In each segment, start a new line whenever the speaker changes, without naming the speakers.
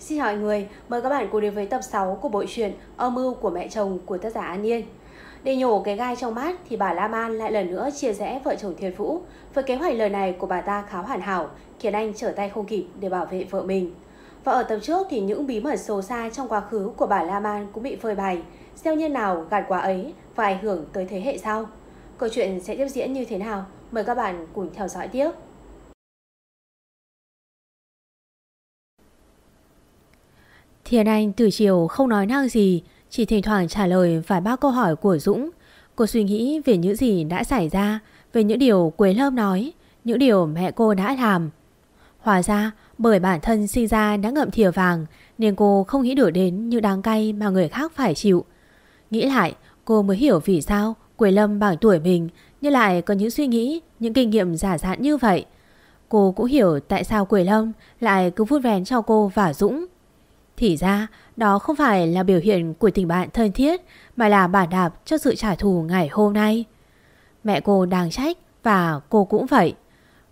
Xin hỏi người, mời các bạn cùng đến với tập 6 của bộ truyện Âm mưu của mẹ chồng của tác giả An Nhiên. Để nhổ cái gai trong mắt thì bà Lam An lại lần nữa chia rẽ vợ chồng Thiên Vũ. Với kế hoạch lời này của bà ta khá hoàn hảo, khiến anh trở tay không kịp để bảo vệ vợ mình. Và ở tập trước thì những bí mật sâu xa trong quá khứ của bà Lam An cũng bị phơi bày. Gieo nhân nào gạt quả ấy và ảnh hưởng tới thế hệ sau. Câu chuyện sẽ tiếp diễn như thế nào? Mời các bạn cùng theo dõi tiếp.
Thiên Anh từ chiều không nói năng gì, chỉ thỉnh thoảng trả lời vài ba câu hỏi của Dũng. Cô suy nghĩ về những gì đã xảy ra, về những điều Quế Lâm nói, những điều mẹ cô đã làm. Hóa ra, bởi bản thân sinh ra đã ngậm thìa vàng, nên cô không nghĩ được đến những đáng cay mà người khác phải chịu. Nghĩ lại, cô mới hiểu vì sao Quế Lâm bằng tuổi mình nhưng lại có những suy nghĩ, những kinh nghiệm giả dạn như vậy. Cô cũng hiểu tại sao Quế Lâm lại cứ vút vén cho cô và Dũng. Thì ra đó không phải là biểu hiện của tình bạn thân thiết mà là bản đạp cho sự trả thù ngày hôm nay. Mẹ cô đang trách và cô cũng vậy.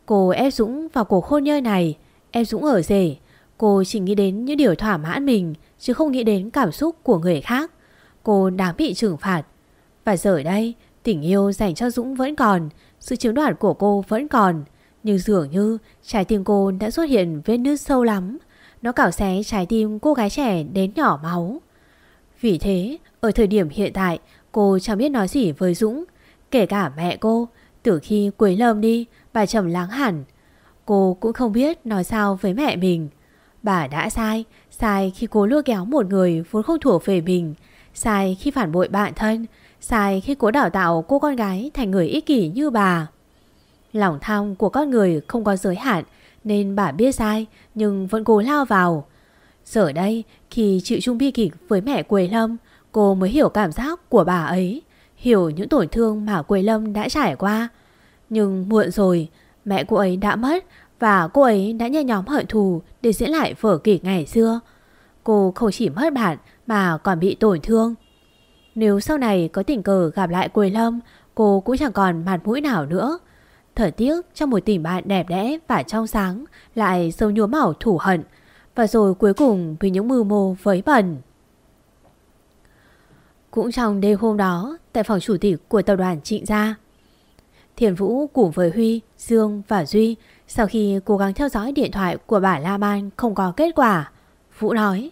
Cô ép Dũng vào cuộc hôn nhân này, ép Dũng ở rể. Cô chỉ nghĩ đến những điều thỏa mãn mình chứ không nghĩ đến cảm xúc của người khác. Cô đáng bị trừng phạt. Và giờ đây, tình yêu dành cho Dũng vẫn còn, sự chiếm đoạt của cô vẫn còn. Nhưng dường như trái tim cô đã xuất hiện vết nứt sâu lắm. Nó cào xé trái tim cô gái trẻ đến nhỏ máu. Vì thế, Ở thời điểm hiện tại, Cô chẳng biết nói gì với Dũng. Kể cả mẹ cô, Từ khi Quế Lâm đi, Bà trầm lắng hẳn. Cô cũng không biết nói sao với mẹ mình. Bà đã sai Sai khi cố lôi kéo một người vốn không thuộc về mình, Sai khi phản bội bạn thân, Sai khi cố đào tạo cô con gái thành người ích kỷ như bà. Lòng tham của con người không có giới hạn nên bà biết sai nhưng vẫn cố lao vào. Giờ đây khi chịu chung bi kịch với mẹ Quế Lâm cô mới hiểu cảm giác của bà ấy, hiểu những tổn thương mà Quế Lâm đã trải qua. Nhưng muộn rồi, mẹ cô ấy đã mất và cô ấy đã nhe nhóm hận thù để diễn lại vở kịch ngày xưa. Cô không chỉ mất bạn mà còn bị tổn thương. Nếu sau này có tình cờ gặp lại Quế Lâm, cô cũng chẳng còn mặt mũi nào nữa. Thời tiếc trong một tình bạn đẹp đẽ và trong sáng lại sâu nhuốm màu thủ hận và rồi cuối cùng vì những mưu mô với bẩn. Cũng trong đêm hôm đó tại phòng chủ tịch của tập đoàn Trịnh Gia Thiền Vũ cùng với Huy, Dương và Duy sau khi cố gắng theo dõi điện thoại của bà La Ban không có kết quả Vũ nói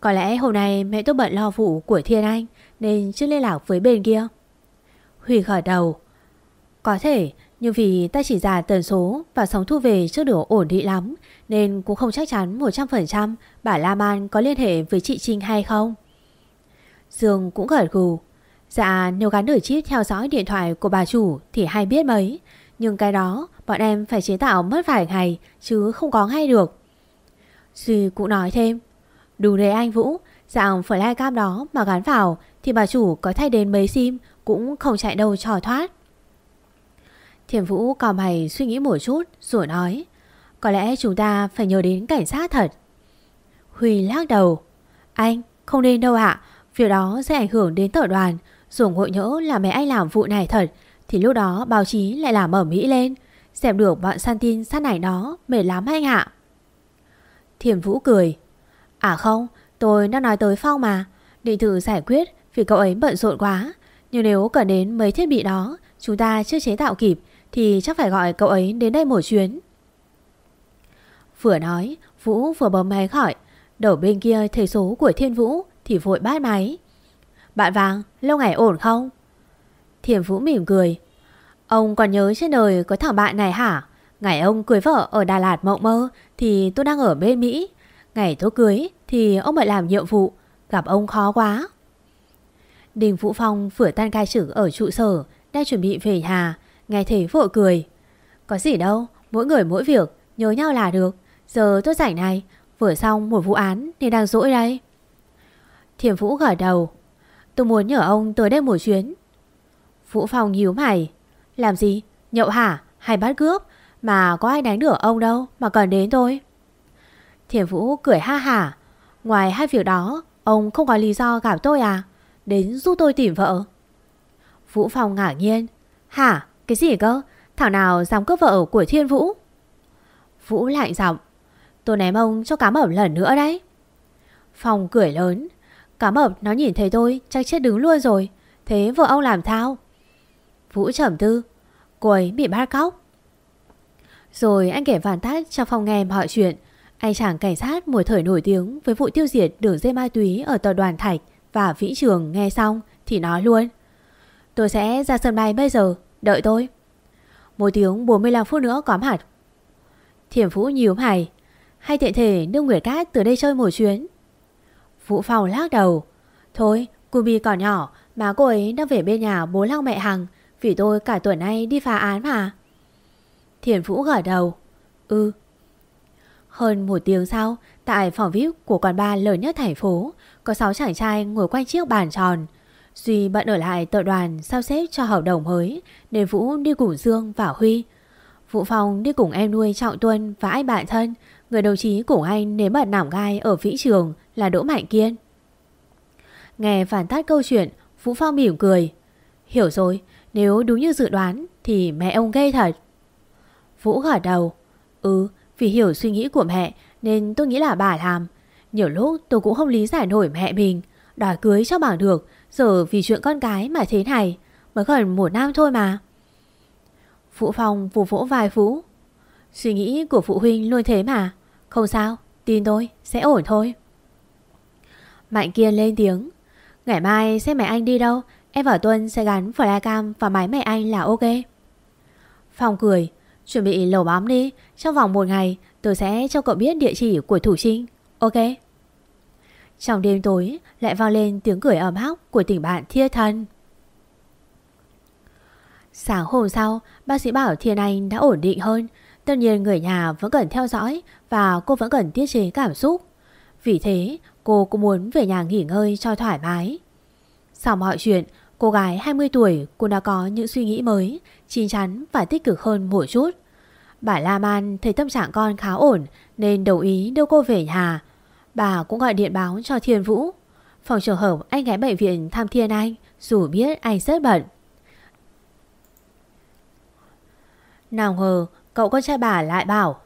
Có lẽ hôm nay mẹ tôi bận lo vụ của Thiên Anh nên chưa liên lạc với bên kia Huy gật đầu Có thể nhưng vì ta chỉ giả tần số và sóng thu về chưa được ổn định lắm nên cũng không chắc chắn 100% bà La Man có liên hệ với chị Trinh hay không. Dương cũng gật gù. Dạ nếu gắn đổi chip theo dõi điện thoại của bà chủ thì hay biết mấy. Nhưng cái đó bọn em phải chế tạo mất vài ngày chứ không có ngay được. Duy cũng nói thêm. Đúng đấy anh Vũ, dạng flycam đó mà gắn vào thì bà chủ có thay đến mấy sim cũng không chạy đâu trò thoát. Thiền Vũ cò mày suy nghĩ một chút, rồi nói, Có lẽ chúng ta phải nhờ đến cảnh sát thật. Huy lắc đầu, Anh, không nên đâu ạ. Việc đó sẽ ảnh hưởng đến tập đoàn, Dù ngội nhỡ là mấy anh làm vụ này thật, Thì lúc đó báo chí lại làm ở Mỹ lên. Xem được bọn săn tin sát này đó Mệt lắm anh ạ. Thiền Vũ cười À không, tôi đang nói tới Phong mà. Định thử giải quyết vì cậu ấy bận rộn quá. Nhưng nếu cần đến mấy thiết bị đó, Chúng ta chưa chế tạo kịp thì chắc phải gọi cậu ấy đến đây một chuyến. Vừa nói, Vũ vừa bấm máy khỏi. Đầu bên kia thấy số của Thiên Vũ Thì vội bát máy. Bạn Vàng, lâu ngày ổn không? Thiên Vũ mỉm cười. Ông còn nhớ trên đời có thằng bạn này hả? Ngày ông cưới vợ ở Đà Lạt mộng mơ Thì tôi đang ở bên Mỹ. Ngày tôi cưới thì ông lại làm nhiệm vụ. Gặp ông khó quá. Đình Vũ Phong vừa tan cai trực ở trụ sở, Đang chuẩn bị về nhà. Nghe thấy vội cười. Có gì đâu, Mỗi người mỗi việc, Nhớ nhau là được. Giờ tôi rảnh này, Vừa xong một vụ án Nên đang rỗi đây. Thiểm Vũ gật đầu. Tôi muốn nhờ ông tới đây một chuyến. Vũ Phong nhíu mày. Làm gì? Nhậu hả? Hay bắt cướp? Mà có ai đánh được ông đâu, Mà cần đến tôi. Thiểm Vũ cười ha hả Ngoài hai việc đó, Ông không có lý do gặp tôi à? Đến giúp tôi tìm vợ. Vũ Phong ngạc nhiên. Hả? Cái gì cơ? Thảo nào dám cướp vợ của Thiên Vũ? Vũ lạnh giọng. Tôi ném ông cho cá mập lần nữa đấy. Phong cười lớn. Cá mập nó nhìn thấy tôi chắc chết đứng luôn rồi. Thế vợ ông làm sao? Vũ trầm tư. Cô ấy bị bắt cóc. Rồi anh kể phản tác cho Phong nghe mọi chuyện. Anh chàng cảnh sát một thời nổi tiếng với vụ tiêu diệt đường dây ma túy ở tòa đoàn Thạch và Vĩ Trường nghe xong thì nói luôn. Tôi sẽ ra sân bay bây giờ, đợi tôi. Một tiếng 45 phút nữa có mặt. Thiểm Phú nhíu mày. Hay tiện thể đưa Nguyệt Cát từ đây chơi một chuyến. Vũ Phong lắc đầu. Thôi, cô Bi còn nhỏ mà cô ấy đang về bên nhà bố lăng mẹ Hằng vì tôi cả tuần nay đi phá án mà. Thiền Vũ gật đầu. Ừ. Hơn một tiếng sau, tại phòng VIP của quán bar lớn nhất thành phố, có sáu chàng trai ngồi quanh chiếc bàn tròn. Duy bận ở lại tự đoàn sao xếp cho hợp đồng mới Để Vũ đi cùng Dương và Huy. Vũ Phong đi cùng em nuôi Trọng Tuân và anh bạn thân, người đồng chí cùng anh nếm bật nảm gai ở vĩ trường là Đỗ Mạnh Kiên. Nghe phản tát câu chuyện, Vũ Phong mỉm cười. Hiểu rồi, nếu đúng như dự đoán thì mẹ ông ghê thật. Vũ gật đầu. Ừ, vì hiểu suy nghĩ của mẹ nên tôi nghĩ là bà làm. Nhiều lúc tôi cũng không lý giải nổi mẹ mình. Đòi cưới cho bằng được, giờ vì chuyện con gái mà thế này. Mới gần một năm thôi mà. phụ Phong vù vỗ vài phú Suy nghĩ của phụ huynh luôn thế mà. Không sao, tin tôi, sẽ ổn thôi. Mạnh Kiên lên tiếng. Ngày mai sẽ mẹ anh đi đâu, em và Tuân sẽ gắn flycam và máy mẹ anh là ok. Phong cười, chuẩn bị lẩu bám đi, trong vòng một ngày tôi sẽ cho cậu biết địa chỉ của Thủ Trinh, ok? Trong đêm tối lại vang lên tiếng cười ấm áp của tình bạn thiên thân. Sáng hôm sau, bác sĩ bảo Thiên Anh đã ổn định hơn. Tất nhiên người nhà vẫn cần theo dõi và cô vẫn cần tiết chế cảm xúc. Vì thế, cô cũng muốn về nhà nghỉ ngơi cho thoải mái. Sau mọi chuyện, cô gái 20 tuổi cũng đã có những suy nghĩ mới, chín chắn và tích cực hơn một chút. Bà La Man thấy tâm trạng con khá ổn nên đồng ý đưa cô về nhà. Bà cũng gọi điện báo cho Thiên Vũ. Phòng trường hợp anh ghé bệnh viện thăm Thiên Anh, dù biết anh rất bận. Nào ngờ, cậu con trai bà lại bảo,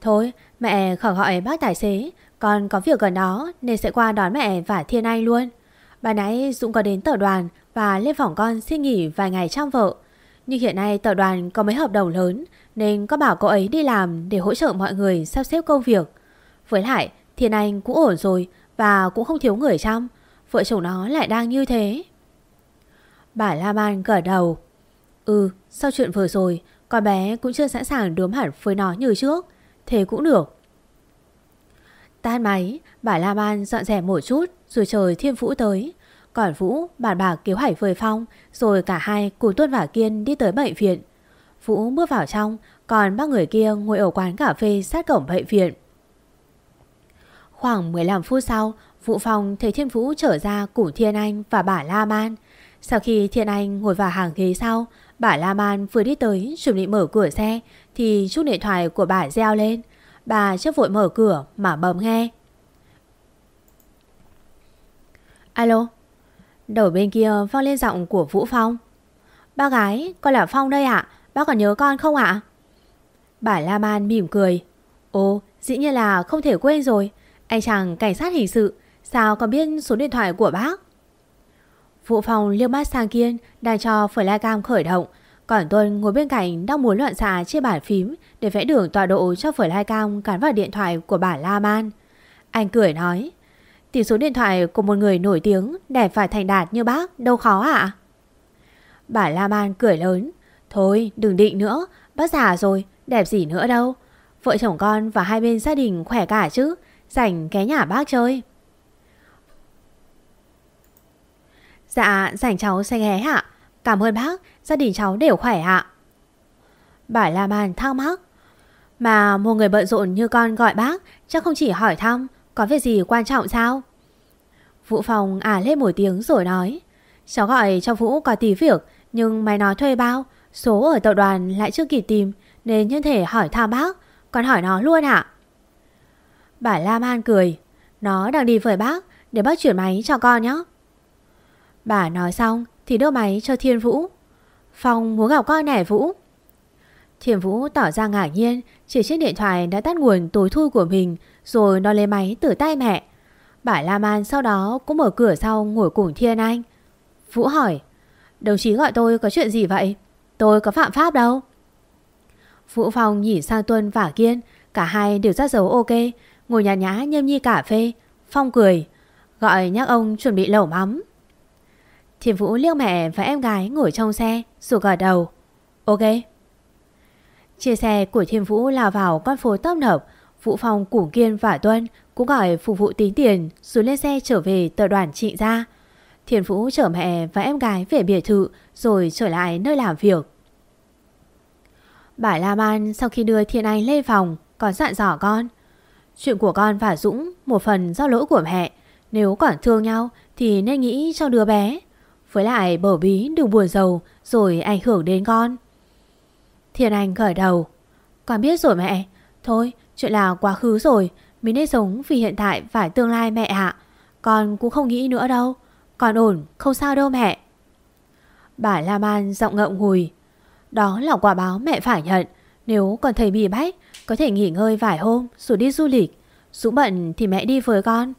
Thôi, mẹ khỏi gọi bác tài xế Con có việc gần đó nên sẽ qua đón mẹ và Thiên Anh luôn Bà nãy Dũng có đến tờ đoàn và lên phòng con xin nghỉ vài ngày trong vợ Nhưng hiện nay tờ đoàn có mấy hợp đồng lớn Nên có bảo cô ấy đi làm để hỗ trợ mọi người sắp xếp công việc Với lại Thiên Anh cũng ổn rồi và cũng không thiếu người chăm. Vợ chồng nó lại đang như thế. Bà La Man gật đầu. Ừ sau chuyện vừa rồi, con bé cũng chưa sẵn sàng đốm hẳn với nó như trước. Thế cũng được. Tan máy, Bà La Man dọn dẹp một chút Rồi chờ Thiên Vũ tới. Còn Vũ bàn bạc cứu hải với Phong Rồi cả hai cùng Tuân và Kiên đi tới bệnh viện. Vũ bước vào trong, Còn ba người kia ngồi ở quán cà phê sát cổng bệnh viện. Khoảng 15 phút sau Vũ Phong thấy Thiên Vũ trở ra cùng Thiên Anh và bà La Man Sau khi Thiên Anh ngồi vào hàng ghế sau Bà La Man vừa đi tới chuẩn bị mở cửa xe thì chút điện thoại của bà reo lên. Bà chưa vội mở cửa mà bấm nghe. Alo. Đầu bên kia vang lên giọng của Vũ Phong. Ba gái, con là Phong đây ạ. Bác còn nhớ con không ạ? Bà La Man mỉm cười. Ồ, dĩ nhiên là không thể quên rồi. Anh chàng cảnh sát hình sự, sao còn biết số điện thoại của bác? vụ phòng liêu mắt sang Kiên đang cho flycam khởi động. Còn tôi ngồi bên cạnh đang muốn loạn xạ trên bàn phím để vẽ đường tọa độ cho flycam Cắn vào điện thoại của bà La Man. Anh cười nói, tìm số điện thoại của một người nổi tiếng để phải thành đạt như bác đâu khó ạ? Bà La Man cười lớn, thôi đừng định nữa, bác già rồi, đẹp gì nữa đâu. Vợ chồng con và hai bên gia đình khỏe cả chứ, rảnh ghé nhà bác chơi. Dạ rảnh cháu sẽ ghé ạ. Cảm ơn bác, Gia đình cháu đều khỏe ạ. Bà La Man thắc mắc. Mà một người bận rộn như con gọi bác, Chắc không chỉ hỏi thăm, Có việc gì quan trọng sao? Vũ Phong à lên một tiếng rồi nói. Cháu gọi cho Vũ có tí việc, Nhưng mày nói thuê bao, Số ở tập đoàn lại chưa kịp tìm, Nên nhân thể hỏi thăm bác Con hỏi nó luôn ạ. Bà La Man cười Nó đang đi với bác Để bác chuyển máy cho con nhé Bà nói xong thì đưa máy cho Thiên Vũ. Phong muốn gặp con nẻ Vũ. Thiên Vũ tỏ ra ngạc nhiên, chỉ chiếc điện thoại đã tắt nguồn tối thui của mình rồi nó lấy máy từ tay mẹ. Bà La Man sau đó cũng mở cửa sau ngồi cùng Thiên Anh. Vũ hỏi, đồng chí gọi tôi có chuyện gì vậy? Tôi có phạm pháp đâu. Vũ Phong nhìn sang Tuân và Kiên, cả hai đều ra dấu ok, ngồi nhã nhã nhâm nhi cà phê. Phong cười, gọi nhắc ông chuẩn bị lẩu mắm. Thiền Vũ liếc mẹ và em gái ngồi trong xe, rồi gật đầu. Ok. Chia xe của Thiên Vũ lao vào con phố tấp nập, Vũ Phong, Củ Kiên và Tuân cũng gọi phục vụ tính tiền rồi lên xe trở về tập đoàn trịnh gia. Thiên Vũ chở mẹ và em gái về biệt thự rồi trở lại nơi làm việc. Bà La Man sau khi đưa Thiên Anh lên phòng còn dặn dò con. Chuyện của con và Dũng một phần do lỗi của mẹ. Nếu còn thương nhau thì nên nghĩ cho đứa bé. Với lại bổ bí đừng buồn giàu rồi ảnh hưởng đến con. Thiên Anh khởi đầu. Con biết rồi mẹ. Thôi chuyện là quá khứ rồi. Mình nên sống vì hiện tại và tương lai mẹ ạ. Con cũng không nghĩ nữa đâu. Con ổn, không sao đâu mẹ. Bà La Man giọng ngậm ngùi. Đó là quả báo mẹ phải nhận. Nếu còn thầy bị bách, có thể nghỉ ngơi vài hôm rồi đi du lịch. Dũng bận thì mẹ đi với con.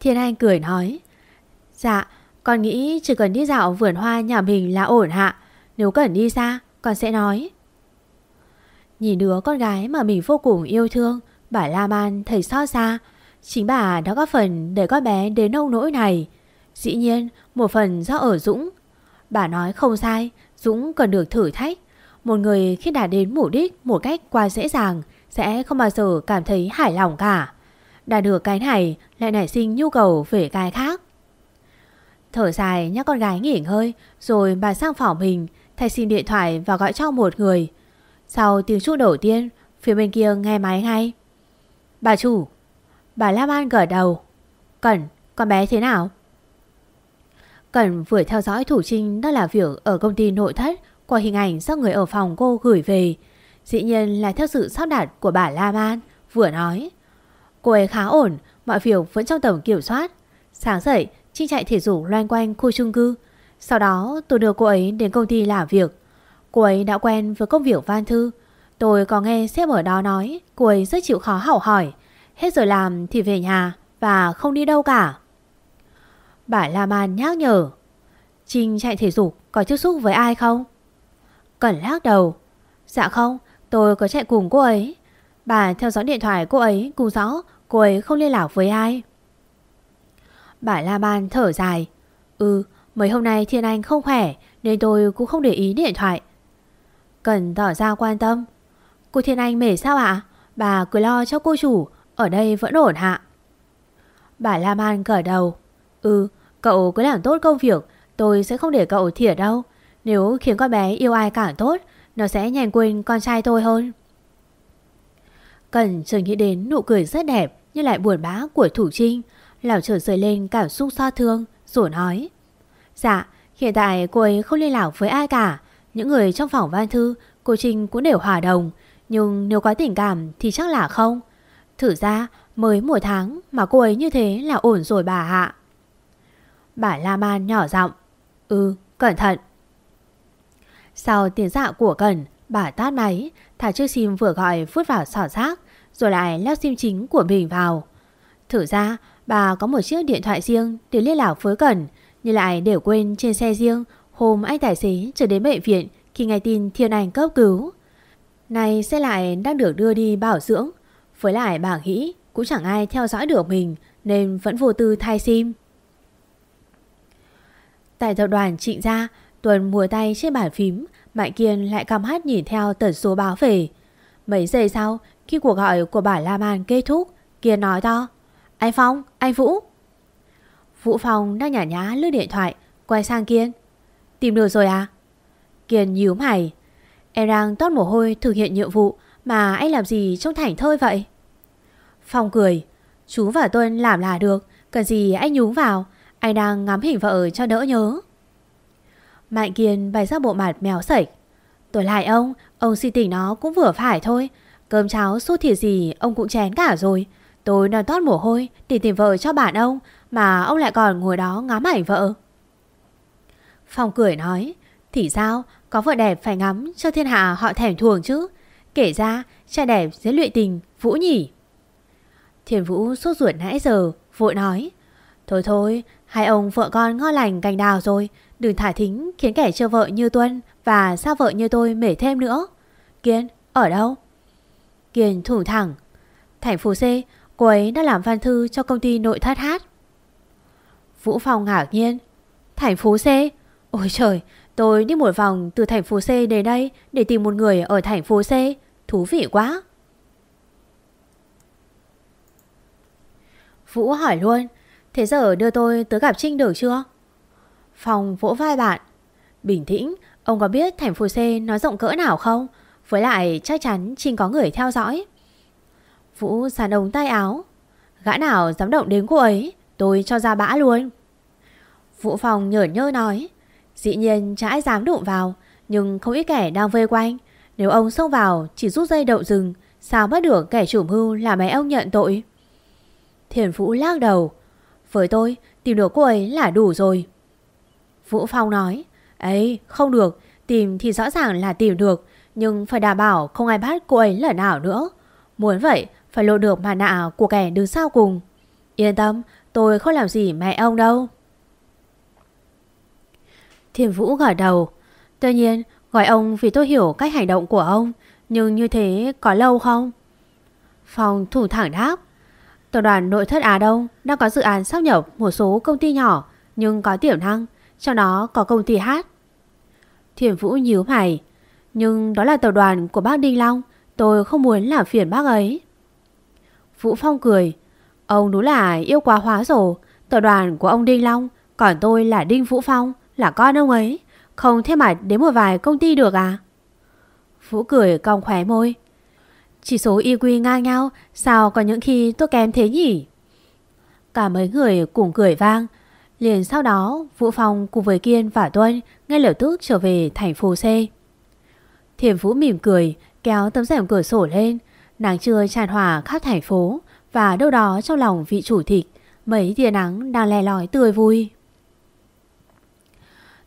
Thiên Anh cười nói. Dạ, con nghĩ chỉ cần đi dạo vườn hoa nhà mình là ổn hạ. Nếu cần đi xa, con sẽ nói. Nhìn đứa con gái mà mình vô cùng yêu thương, bà La Man thấy xót xa. Chính bà đã góp phần để con bé đến nông nỗi này. Dĩ nhiên, một phần do ở Dũng. Bà nói không sai, Dũng cần được thử thách. Một người khi đạt đến mục đích một cách quá dễ dàng sẽ không bao giờ cảm thấy hài lòng cả. Đạt được cái này lại nảy sinh nhu cầu về cái khác. Thở dài nhắc con gái nghỉ ngơi rồi bà sang phòng mình thay xin điện thoại và gọi cho một người. Sau tiếng chuông đầu tiên, phía bên kia nghe máy ngay. Bà chủ, bà Lam An gật đầu. Cẩn, con bé thế nào? Cẩn vừa theo dõi Thủ Trinh đang làm việc ở công ty nội thất qua hình ảnh do người ở phòng cô gửi về. Dĩ nhiên là theo sự sắp đặt của bà La Man vừa nói. Cô ấy khá ổn, mọi việc vẫn trong tầm kiểm soát. Sáng dậy, Trinh chạy thể dục loanh quanh khu chung cư. Sau đó tôi đưa cô ấy đến công ty làm việc. Cô ấy đã quen với công việc văn thư. Tôi có nghe sếp ở đó nói cô ấy rất chịu khó học hỏi. Hết giờ làm thì về nhà và không đi đâu cả. Bà La Man nhắc nhở. Trinh chạy thể dục có tiếp xúc với ai không? Cẩn lắc đầu. Dạ không, tôi có chạy cùng cô ấy. Bà theo dõi điện thoại cô ấy cùng rõ cô ấy không liên lạc với ai. Bà La Ban thở dài. Ừ, mấy hôm nay Thiên Anh không khỏe nên tôi cũng không để ý điện thoại. Cần tỏ ra quan tâm. Cô Thiên Anh mệt sao ạ? Bà cứ lo cho cô chủ, ở đây vẫn ổn hạ. Bà La Ban gật đầu. Ừ, cậu cứ làm tốt công việc, tôi sẽ không để cậu thiệt đâu. Nếu khiến con bé yêu ai càng tốt, nó sẽ nhanh quên con trai tôi hơn. Cần chợt nghĩ đến nụ cười rất đẹp nhưng lại buồn bã của Thủ Trinh. Lão trở rời lên cảm xúc so thương rồi nói. Dạ, hiện tại cô ấy không liên lạc với ai cả. Những người trong phòng văn thư, cô Trinh cũng đều hòa đồng. Nhưng nếu có tình cảm thì chắc là không. Thử ra, mới một tháng mà cô ấy như thế là ổn rồi bà hạ. Bà La Man nhỏ giọng Ừ, cẩn thận. Sau tiếng dạ của Cẩn, bà tát máy, thả chiếc sim vừa gọi phút vào sỏ rác, rồi lại leo sim chính của mình vào. Thử ra, bà có một chiếc điện thoại riêng để liên lạc với Cẩn, nhưng lại để quên trên xe riêng hôm anh tài xế trở đến bệnh viện khi nghe tin Thiên Anh cấp cứu. Này xe lại đang được đưa đi bảo dưỡng, với lại bà nghĩ cũng chẳng ai theo dõi được mình nên vẫn vô tư thay sim. Tại tập đoàn trịnh gia, Tuần mùa tay trên bàn phím, Mạnh Kiên lại cầm hát nhìn theo tần số báo về. Mấy giây sau, khi cuộc gọi của bà La Man kết thúc, Kiên nói to. Anh Phong, anh Vũ. Vũ Phong đang nhả nhá lướt điện thoại, quay sang Kiên. Tìm được rồi à? Kiên nhíu mày. Em đang tót mồ hôi thực hiện nhiệm vụ mà anh làm gì trông thảnh thơi vậy? Phong cười. Chú và Tuân làm là được, cần gì anh nhúng vào. Anh đang ngắm hình vợ cho đỡ nhớ. Mạnh Kiên bày ra bộ mặt mèo sẩy. Tôi lại ông, ông si tỉnh nó cũng vừa phải thôi. Cơm cháo suốt thịt gì ông cũng chén cả rồi. Tôi non tót mồ hôi tìm tìm vợ cho bạn ông mà ông lại còn ngồi đó ngắm ảnh vợ. Phong cười nói, thì sao, có vợ đẹp phải ngắm cho thiên hạ họ thèm thuồng chứ. Kể ra, trai đẹp dễ luyện tình, vũ nhỉ. Thiền Vũ sốt ruột nãy giờ, vội nói. Thôi thôi, hai ông vợ con ngon lành cành đào rồi, đừng thả thính khiến kẻ chưa vợ như Tuân và xa vợ như tôi mể thêm nữa. Kiên, ở đâu? Kiên thủ thẳng. Thành phố C, cô ấy đã làm văn thư cho công ty nội thất hát. Vũ Phong ngạc nhiên. Thành phố C? Ôi trời, tôi đi một vòng từ thành phố C đến đây để tìm một người ở thành phố C. Thú vị quá. Vũ hỏi luôn, thế giờ đưa tôi tới gặp Trinh được chưa? Phong vỗ vai bạn. Bình tĩnh, ông có biết thành phố C nó rộng cỡ nào không? Với lại chắc chắn Trinh có người theo dõi. Vũ sàn ống tay áo. Gã nào dám động đến cô ấy, tôi cho ra bã luôn. Vũ Phong nhởn nhơ nói. Dĩ nhiên chả ai dám đụng vào, nhưng không ít kẻ đang vây quanh. Nếu ông xông vào chỉ rút dây đậu rừng, sao bắt được kẻ chủ mưu là mấy ông nhận tội? Thiền Vũ lắc đầu. Với tôi, tìm được cô ấy là đủ rồi. Vũ Phong nói. ấy không được, tìm thì rõ ràng là tìm được, nhưng phải đảm bảo không ai bắt cô ấy lần nào nữa. Muốn vậy, phải lộ được mặt nạ của kẻ đứng sau cùng. Yên tâm, tôi không làm gì mẹ ông đâu. Thiền Vũ gật đầu. Tuy nhiên, gọi ông vì tôi hiểu cách hành động của ông, nhưng như thế có lâu không? Phong thủ thẳng đáp. Tập đoàn nội thất Á Đông đang có dự án sắp nhập một số công ty nhỏ nhưng có tiềm năng, trong đó có công ty hát. Thiền Vũ nhíu mày, nhưng đó là tàu đoàn của bác Đinh Long, tôi không muốn làm phiền bác ấy. Vũ Phong cười, ông đúng là yêu quá hóa rồi, tàu đoàn của ông Đinh Long, còn tôi là Đinh Vũ Phong, là con ông ấy, không thế mà đến một vài công ty được à? Vũ cười cong khóe môi. Chỉ số IQ ngang nhau, sao có những khi tôi kém thế nhỉ? Cả mấy người cùng cười vang. Liền sau đó, Vũ Phong cùng với Kiên và Tuân ngay lập tức trở về thành phố C. Thiểm Vũ mỉm cười, kéo tấm rèm cửa sổ lên. Nắng trưa tràn hòa khắp thành phố và đâu đó trong lòng vị chủ tịch, mấy tia nắng đang le lói tươi vui.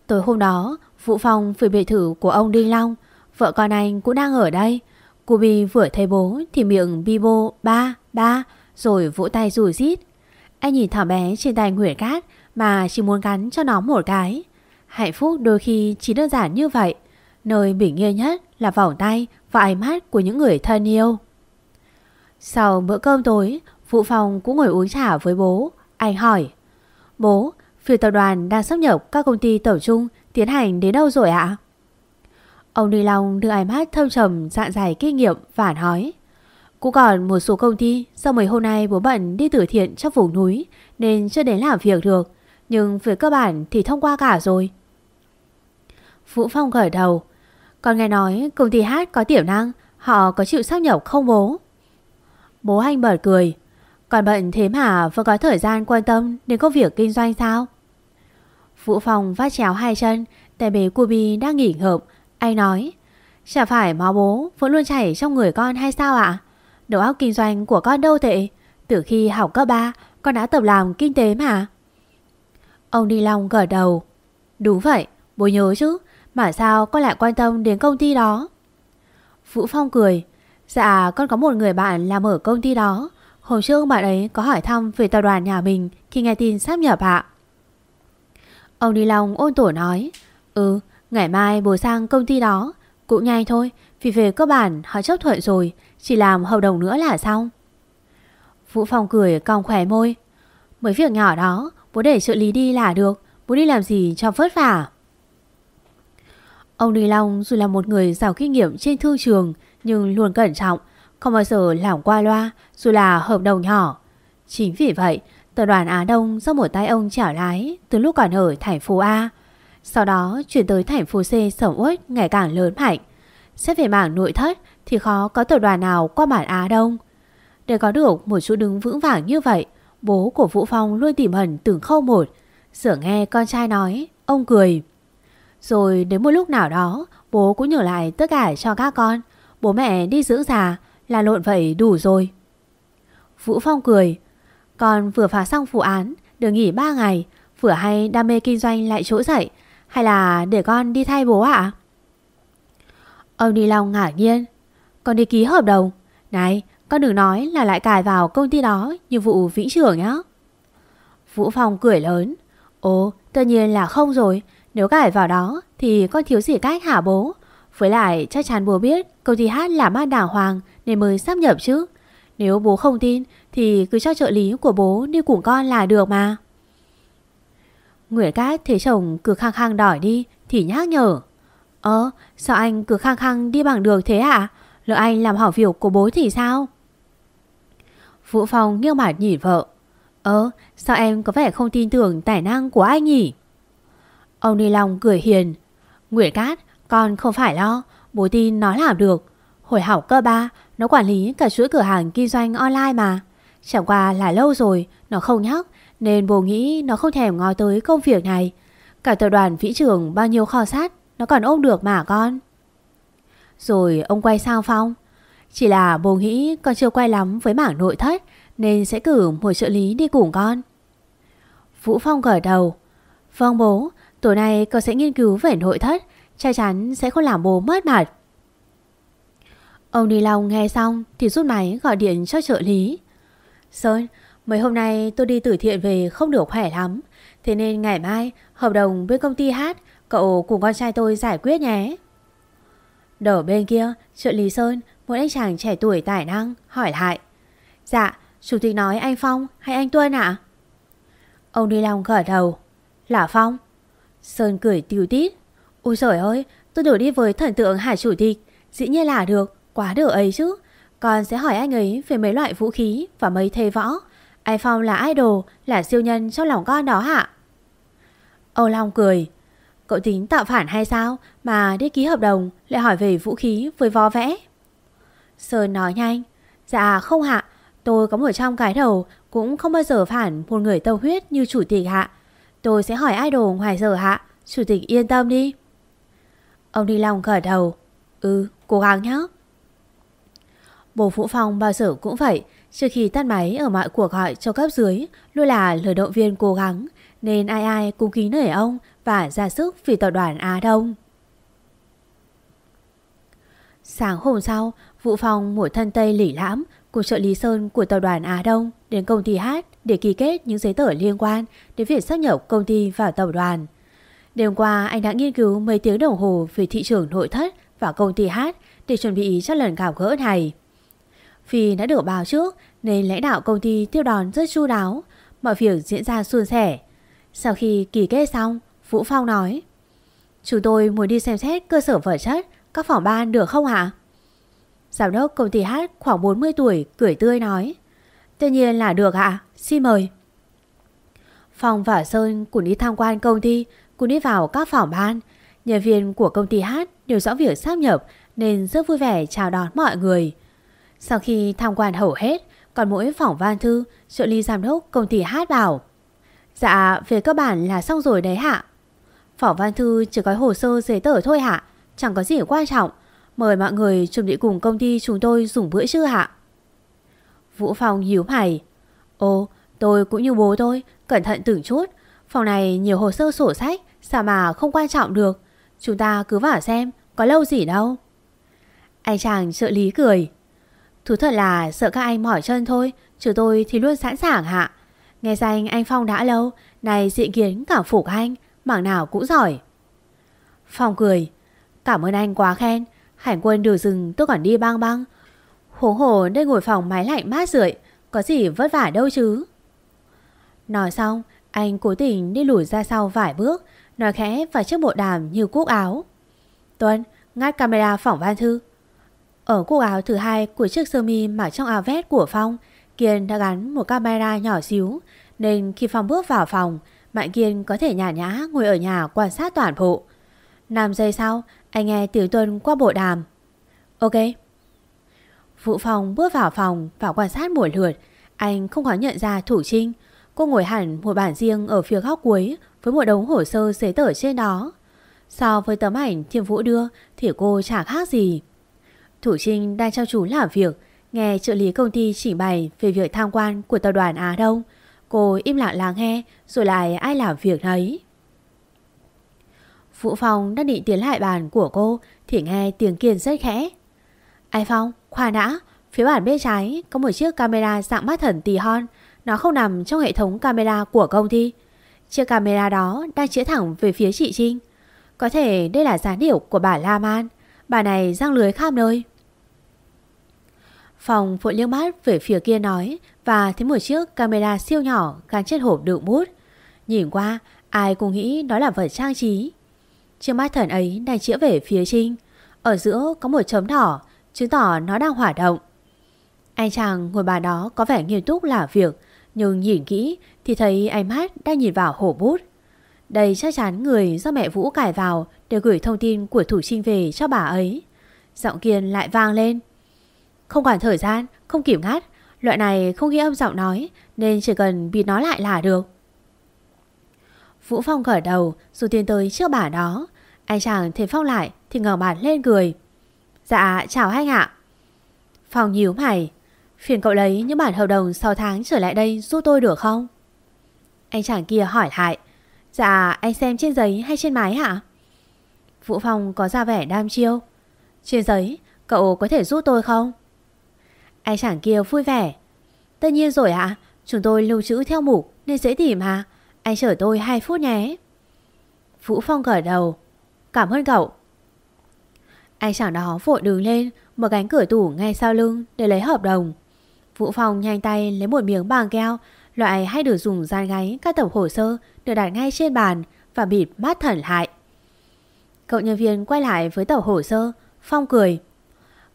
Tối hôm đó, Vũ Phong về biệt thự của ông Đinh Long, vợ con anh cũng đang ở đây. Cô Bi vừa thấy bố thì miệng bi bô ba, ba, rồi vỗ tay rủi rít. Anh nhìn thỏ bé trên tay Nguyễn Cát mà chỉ muốn gắn cho nó một cái. Hạnh phúc đôi khi chỉ đơn giản như vậy. Nơi bình yên nhất là vòng tay và ánh mắt của những người thân yêu. Sau bữa cơm tối, Vũ Phong cũng ngồi uống trà với bố. Anh hỏi, bố, Phía tập đoàn đang sắp nhập các công ty tổ chung tiến hành đến đâu rồi ạ? Ông Đi Long đưa ánh mắt thâm trầm dạng dài kinh nghiệm và nói Cũng còn một số công ty sau mấy hôm nay bố bận đi từ thiện trong vùng núi nên chưa đến làm việc được. Nhưng về cơ bản thì thông qua cả rồi. Vũ Phong gởi đầu. Còn nghe nói công ty hát có tiềm năng, họ có chịu xác nhập không bố? Bố anh bật cười. Còn bận thế mà vẫn có thời gian quan tâm đến công việc kinh doanh sao? Vũ Phong vắt chéo hai chân, tại bế cubi đang nghỉ ngợp Anh nói, chả phải máu bố vẫn luôn chảy trong người con hay sao ạ? Đầu óc kinh doanh của con đâu tệ. Từ khi học cấp 3, con đã tập làm kinh tế mà. Ông Đi Long gật đầu. Đúng vậy, bố nhớ chứ. Mà sao con lại quan tâm đến công ty đó? Vũ Phong cười. Dạ, con có một người bạn làm ở công ty đó. Hôm trước bạn ấy có hỏi thăm về tập đoàn nhà mình khi nghe tin sắp nhập ạ. Ông đi Long ôn tổ nói Ừ ngày mai bố sang công ty đó Cũng nhanh thôi Vì về cơ bản họ chấp thuận rồi Chỉ làm hợp đồng nữa là xong Vũ Phong cười cong khỏe môi Mấy việc nhỏ đó Bố để trợ lý đi là được Bố đi làm gì cho vất vả Ông Đi Long dù là một người giàu kinh nghiệm trên thương trường Nhưng luôn cẩn trọng Không bao giờ làm qua loa Dù là hợp đồng nhỏ Chính vì vậy Tập đoàn Á Đông do một tay ông trả lái từ lúc còn ở thành phố A. Sau đó chuyển tới thành phố C sầm uất ngày càng lớn mạnh. Xét về mảng nội thất thì khó có tập đoàn nào qua bản Á Đông. Để có được một chỗ đứng vững vàng như vậy, bố của Vũ Phong luôn tìm hẩn từng khâu một. Sửa nghe con trai nói, ông cười. Rồi đến một lúc nào đó, bố cũng nhờ lại tất cả cho các con. Bố mẹ đi dưỡng già, là lộn vậy đủ rồi. Vũ Phong cười, con vừa phá xong vụ án, được nghỉ 3 ngày, vừa hay đam mê kinh doanh lại chỗ dậy, hay là để con đi thay bố ạ? Ông đi lòng ngạc nhiên. Con đi ký hợp đồng. Này, con đừng nói là lại cài vào công ty đó như vụ vĩ trưởng nhá. Vũ Phong cười lớn. Ồ, tất nhiên là không rồi. Nếu cài vào đó thì con thiếu gì cách hả bố? Với lại chắc chắn bố biết công ty hát làm ăn đàng hoàng nên mới sắp nhập chứ. Nếu bố không tin thì cứ cho trợ lý của bố đi cùng con là được mà. Nguyễn Cát thấy chồng cứ khăng khăng đòi đi thì nhắc nhở. Ơ, sao anh cứ khăng khăng đi bằng được thế à Lỡ anh làm hỏng việc của bố thì sao? Vũ Phong nghiêng mặt nhìn vợ. Ơ, sao em có vẻ không tin tưởng tài năng của anh nhỉ? Ông Ni Long cười hiền. Nguyễn Cát, con không phải lo, bố tin nó làm được. Hồi học cơ ba, nó quản lý cả chuỗi cửa hàng kinh doanh online mà. Chẳng qua là lâu rồi, nó không nhắc, nên bố nghĩ nó không thèm ngó tới công việc này. Cả tập đoàn vĩ trường bao nhiêu kho sát, nó còn ôm được mà con. Rồi ông quay sang Phong. Chỉ là bố nghĩ con chưa quay lắm với mảng nội thất, nên sẽ cử một trợ lý đi cùng con. Vũ Phong gật đầu. Vâng bố, tối nay con sẽ nghiên cứu về nội thất, chắc chắn sẽ không làm bố mất mặt. Ông đi long nghe xong thì rút máy gọi điện cho trợ lý. Sơn, mấy hôm nay tôi đi từ thiện về không được khỏe lắm. Thế nên ngày mai hợp đồng với công ty hát cậu cùng con trai tôi giải quyết nhé. Đổ bên kia, trợ lý Sơn, một anh chàng trẻ tuổi tài năng, hỏi lại. Dạ, chủ tịch nói anh Phong hay anh Tuân ạ? Ông đi lòng gật đầu. Là Phong. Sơn cười tiêu tít. Ôi trời ơi, tôi đổ đi với thần tượng hải chủ tịch. Dĩ nhiên là được. Quá được ấy chứ Con sẽ hỏi anh ấy về mấy loại vũ khí Và mấy thê võ Anh Phong là idol Là siêu nhân trong lòng con đó hả Âu Long cười Cậu tính tạo phản hay sao Mà đi ký hợp đồng lại hỏi về vũ khí với võ vẽ Sơn nói nhanh. Dạ không hạ. Tôi có một trong cái đầu Cũng không bao giờ phản một người tâu huyết như chủ tịch hạ. Tôi sẽ hỏi idol ngoài giờ hạ. Chủ tịch yên tâm đi. Ông đi lòng gật đầu. Ừ cố gắng nhé Bố Vũ Phong bao giờ cũng vậy, trước khi tắt máy ở mọi cuộc gọi cho cấp dưới luôn là lời động viên cố gắng, nên ai ai cũng kính nể ông và ra sức vì tập đoàn Á Đông. Sáng hôm sau, Vũ Phong một thân tây lỉ lãm cùng trợ lý Sơn của tập đoàn Á Đông đến công ty hát để ký kết những giấy tờ liên quan đến việc xác nhập công ty vào tập đoàn. Đêm qua anh đã nghiên cứu mấy tiếng đồng hồ về thị trường nội thất và công ty hát để chuẩn bị cho lần gặp gỡ này. Vì đã được báo trước nên lãnh đạo công ty tiếp đón rất chu đáo, mọi việc diễn ra suôn sẻ. Sau khi kỳ kết xong, Vũ Phong nói Chúng tôi muốn đi xem xét cơ sở vật chất, các phòng ban được không ạ? Giám đốc công ty hát khoảng 40 tuổi cười tươi nói Tất nhiên là được ạ, xin mời. Phong và Sơn cùng đi tham quan công ty, cùng đi vào các phòng ban. Nhân viên của công ty hát đều rõ việc sáp nhập nên rất vui vẻ chào đón mọi người. Sau khi tham quan hầu hết, còn mỗi phòng văn thư, trợ lý giám đốc công ty hát bảo. Dạ, về cơ bản là xong rồi đấy hạ. Phòng văn thư chỉ có hồ sơ giấy tờ thôi hạ, chẳng có gì quan trọng. Mời mọi người chuẩn bị cùng công ty chúng tôi dùng bữa chứ hạ. Vũ Phong hiếu mày. Ồ, tôi cũng như bố tôi, cẩn thận từng chút. Phòng này nhiều hồ sơ sổ sách, sao mà không quan trọng được. Chúng ta cứ vào xem, có lâu gì đâu. Anh chàng trợ lý cười. Thú thật là sợ các anh mỏi chân thôi Chứ tôi thì luôn sẵn sàng hạ Nghe danh anh Phong đã lâu Này diện kiến cả phục anh Mảng nào cũng giỏi Phong cười Cảm ơn anh quá khen Hải quân đường rừng tôi còn đi băng băng Huống hồ đây ngồi phòng máy lạnh mát rượi Có gì vất vả đâu chứ? Nói xong Anh cố tình đi lùi ra sau vài bước Nói khẽ vào chiếc bộ đàm như cúc áo. Tuân ngắt camera phỏng văn thư. Ở cúc áo thứ hai của chiếc sơ mi mặc trong áo vest của Phong, Kiên đã gắn một camera nhỏ xíu, nên khi Phong bước vào phòng, Mạnh Kiên có thể nhả nhã ngồi ở nhà quan sát toàn bộ. 5 giây sau, anh nghe Tiểu Tuân qua bộ đàm. Ok. Vũ Phong bước vào phòng và quan sát một lượt. Anh không có nhận ra Thủ Trinh. Cô ngồi hẳn một bản riêng ở phía góc cuối với một đống hồ sơ giấy tờ trên đó. So với tấm ảnh Thiên Vũ đưa thì cô chả khác gì. Thủ Trinh đang trao chú làm việc, nghe trợ lý công ty trình bày về việc tham quan của tập đoàn Á Đông. Cô im lặng lắng nghe rồi lại ai làm việc ấy. Vũ Phong đang định tiến lại bàn của cô thì nghe tiếng Kiên rất khẽ. Ai Phong, Khoa đã, Phía bản bên trái có một chiếc camera dạng mắt thần tì hon. Nó không nằm trong hệ thống camera của công ty. Chiếc camera đó đang chĩa thẳng về phía chị Trinh. Có thể đây là gián điểu của bà La Man. Bà này răng lưới khắp nơi. Phòng vội liếc mắt về phía kia nói và thấy một chiếc camera siêu nhỏ gắn trên hộp đựng bút. Nhìn qua, ai cũng nghĩ đó là vật trang trí. Chiếc mắt thần ấy đang chĩa về phía Trinh. Ở giữa có một chấm đỏ, chứng tỏ nó đang hoạt động. Anh chàng ngồi bà đó có vẻ nghiêm túc là việc, nhưng nhìn kỹ thì thấy ánh mắt đang nhìn vào hổ bút. Đây chắc chắn người do mẹ Vũ cải vào để gửi thông tin của thủ trinh về cho bà ấy. Giọng Kiên lại vang lên. Không còn thời gian, không kiểm ngắt, loại này không ghi âm giọng nói nên chỉ cần bịt nó lại là được. Vũ Phong gật đầu rồi tiến tới trước bà đó. Anh chàng thấy Phong lại thì ngờ mặt lên cười. Dạ chào anh ạ. Phong nhíu mày. Phiền cậu lấy những bản hợp đồng 6 tháng trở lại đây giúp tôi được không? Anh chàng kia hỏi lại. Dạ anh xem trên giấy hay trên máy hả? Vũ Phong có ra vẻ đam chiêu. Trên giấy, cậu có thể giúp tôi không? Anh chàng kia vui vẻ. Tất nhiên rồi ạ, chúng tôi lưu trữ theo mục nên dễ tìm mà. Anh chờ tôi 2 phút nhé. Vũ Phong gật đầu. Cảm ơn cậu. Anh chàng đó vội đứng lên, mở cánh cửa tủ ngay sau lưng để lấy hợp đồng. Vũ Phong nhanh tay lấy một miếng bàng keo, loại hay được dùng dán gáy các tập hồ sơ được đặt ngay trên bàn và bịt mắt thần lại. Cậu nhân viên quay lại với tập hồ sơ, Phong cười.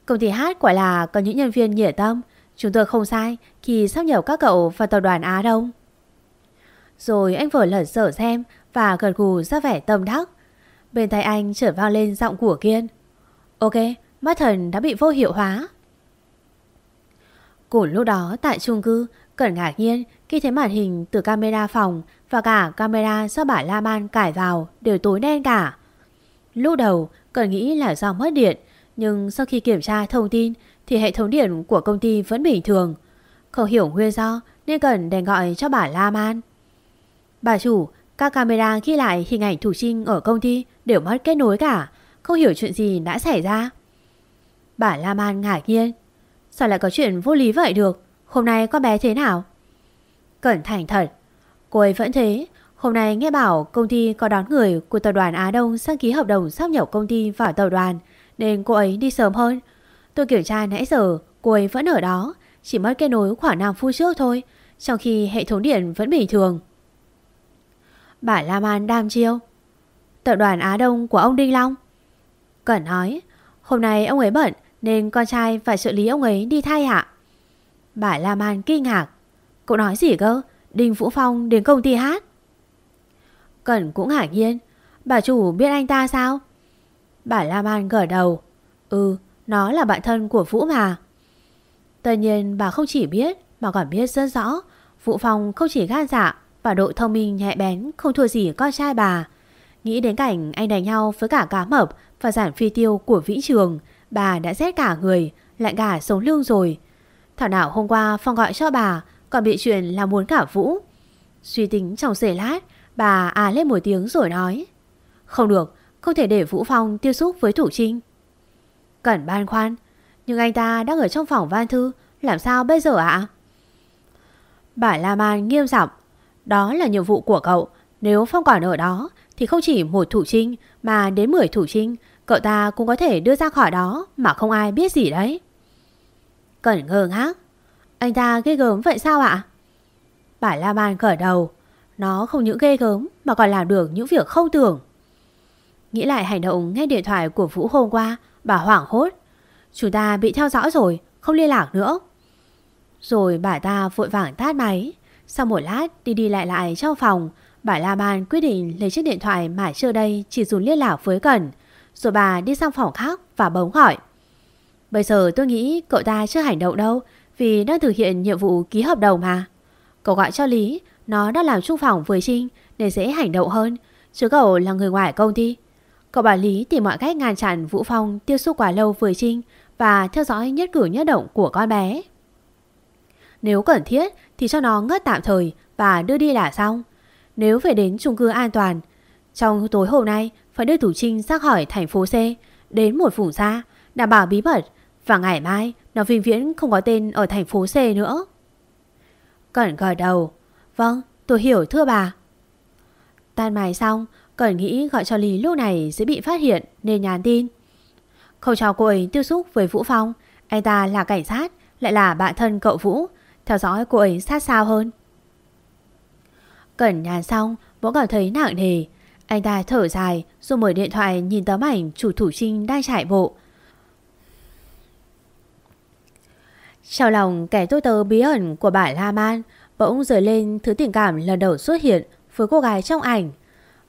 Công ty hát quả là có những nhân viên nhiệt tâm, chúng tôi không sai khi sắp nhập các cậu vào tập đoàn Á Đông. Rồi anh vừa lật sở xem và gật gù ra vẻ tâm đắc. Bên tay anh trở vang lên giọng của Kiên. Ok, mắt thần đã bị vô hiệu hóa. Cùng lúc đó tại chung cư, Cẩn ngạc nhiên khi thấy màn hình từ camera phòng và cả camera do bà La Man cải vào đều tối đen cả. Lúc đầu, Cẩn nghĩ là do mất điện, nhưng sau khi kiểm tra thông tin thì hệ thống điện của công ty vẫn bình thường. Không hiểu nguyên do nên Cẩn đành gọi cho bà La Man. Bà chủ, các camera ghi lại hình ảnh thủ trinh ở công ty đều mất kết nối cả. Không hiểu chuyện gì đã xảy ra. Bà La Man ngạc nhiên. Sao lại có chuyện vô lý vậy được? Hôm nay con bé thế nào? Cẩn thành thật. Cô ấy vẫn thế. Hôm nay nghe bảo công ty có đón người của tập đoàn Á Đông sang ký hợp đồng sắp nhập công ty vào tập đoàn nên cô ấy đi sớm hơn. Tôi kiểm tra nãy giờ cô ấy vẫn ở đó. Chỉ mất kết nối khoảng 5 phút trước thôi. Trong khi hệ thống điện vẫn bình thường. Bà Lam an đam chiêu. Tập đoàn Á Đông của ông Đinh Long. Cẩn nói, hôm nay ông ấy bận nên con trai phải xử lý ông ấy đi thay ạ. Bà Lam an kinh ngạc. Cậu nói gì cơ? Đinh Vũ Phong đến công ty hát. Cẩn cũng ngạc nhiên. Bà chủ biết anh ta sao? Bà Lam an gở đầu. Ừ, nó là bạn thân của Vũ mà. Tất nhiên bà không chỉ biết mà còn biết rất rõ Vũ Phong không chỉ gan dạ và độ thông minh nhẹ bén không thua gì con trai bà. Nghĩ đến cảnh anh đánh nhau với cả cá mập và giản phi tiêu của Vĩ Trường, bà đã rét cả người, lại cả sống lương rồi. Thảo nào hôm qua Phong gọi cho bà, còn bị chuyện là muốn cả Vũ. Suy tính trong giây lát, bà à lên một tiếng rồi nói. Không được, không thể để Vũ Phong tiêu xúc với Thủ Trinh. Cẩn ban khoan, nhưng anh ta đang ở trong phòng van thư, làm sao bây giờ ạ? Bà La Man nghiêm giọng đó là nhiệm vụ của cậu. Nếu Phong còn ở đó thì không chỉ một thủ trinh mà đến 10 thủ trinh cậu ta cũng có thể đưa ra khỏi đó mà không ai biết gì đấy. Cẩn ngơ ngác. Anh ta ghê gớm vậy sao ạ? Bà La Man cởi đầu. Nó không những ghê gớm mà còn làm được những việc không tưởng. Nghĩ lại hành động nghe điện thoại của Vũ hôm qua, bà hoảng hốt. Chúng ta bị theo dõi rồi, không liên lạc nữa. Rồi bà ta vội vàng tát máy. Sau một lát đi đi lại lại trong phòng, bà La Ban quyết định lấy chiếc điện thoại mà trước đây chỉ dùng liên lạc với Cẩn. Rồi bà đi sang phòng khác và bấm gọi. Bây giờ tôi nghĩ cậu ta chưa hành động đâu vì đang thực hiện nhiệm vụ ký hợp đồng mà. Cậu gọi cho Lý, nó đã làm chung phòng với Trinh để dễ hành động hơn. Chứ cậu là người ngoài công ty. Cậu bảo Lý tìm mọi cách ngăn chặn Vũ Phong tiêu xúc quá lâu với Trinh và theo dõi nhất cử nhất động của con bé. Nếu cần thiết thì cho nó ngất tạm thời và đưa đi là xong. Nếu phải đến chung cư an toàn, trong tối hôm nay phải đưa Thủ Trinh ra khỏi thành phố C đến một vùng xa, đảm bảo bí mật Và ngày mai nó vinh viễn không có tên ở thành phố C nữa. Cẩn gật đầu. Vâng tôi hiểu thưa bà. Tan mài xong Cẩn nghĩ gọi cho Lý lúc này sẽ bị phát hiện Nên nhắn tin. Không cho cô ấy tiếp xúc với Vũ Phong Anh ta là cảnh sát Lại là bạn thân cậu Vũ theo dõi cô ấy sát sao hơn Cẩn nhàn xong Bỗng cảm thấy nặng nề Anh ta thở dài rồi mở điện thoại nhìn tấm ảnh chủ thủ trinh đang chạy bộ Trong lòng kẻ tôi tớ bí ẩn của bà La Man bỗng rời lên thứ tình cảm lần đầu xuất hiện với cô gái trong ảnh.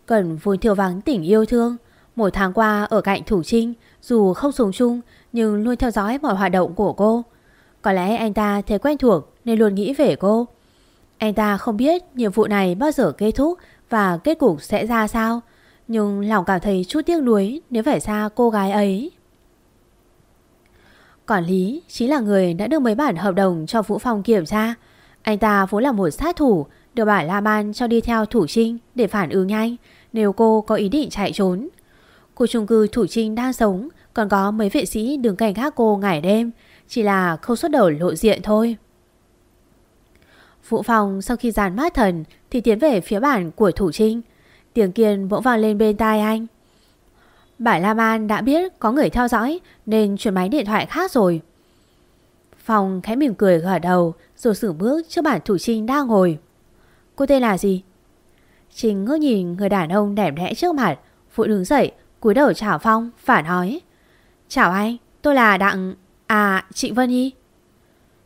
Cần vui thiêu vắng tình yêu thương. Một tháng qua ở cạnh Thủ Trinh, dù không sống chung nhưng luôn theo dõi mọi hoạt động của cô. Có lẽ anh ta thấy quen thuộc nên luôn nghĩ về cô. Anh ta không biết nhiệm vụ này bao giờ kết thúc và kết cục sẽ ra sao. Nhưng lòng cảm thấy chút tiếc nuối nếu phải xa cô gái ấy. Còn Lý chính là người đã đưa mấy bản hợp đồng cho Vũ Phong kiểm tra. Anh ta vốn là một sát thủ, được bà La Ban cho đi theo Thủ Trinh để phản ứng nhanh nếu cô có ý định chạy trốn. Khu chung cư Thủ Trinh đang sống, còn có mấy vệ sĩ đứng cảnh gác cô ngày đêm, chỉ là không xuất đầu lộ diện thôi. Vũ Phong sau khi dàn mát thần thì tiến về phía bản của Thủ Trinh. Tiếng kiên bỗng vang lên bên tai anh. Bà La Man đã biết có người theo dõi nên chuyển máy điện thoại khác rồi. Phong khẽ mỉm cười gật đầu rồi xử bước trước bản thủ trinh đang ngồi. Cô tên là gì? Trinh ngước nhìn người đàn ông đẹp đẽ trước mặt, phụ đứng dậy, cúi đầu chào Phong, phản nói. Chào anh, tôi là Đặng... À, chị Vân Nhi.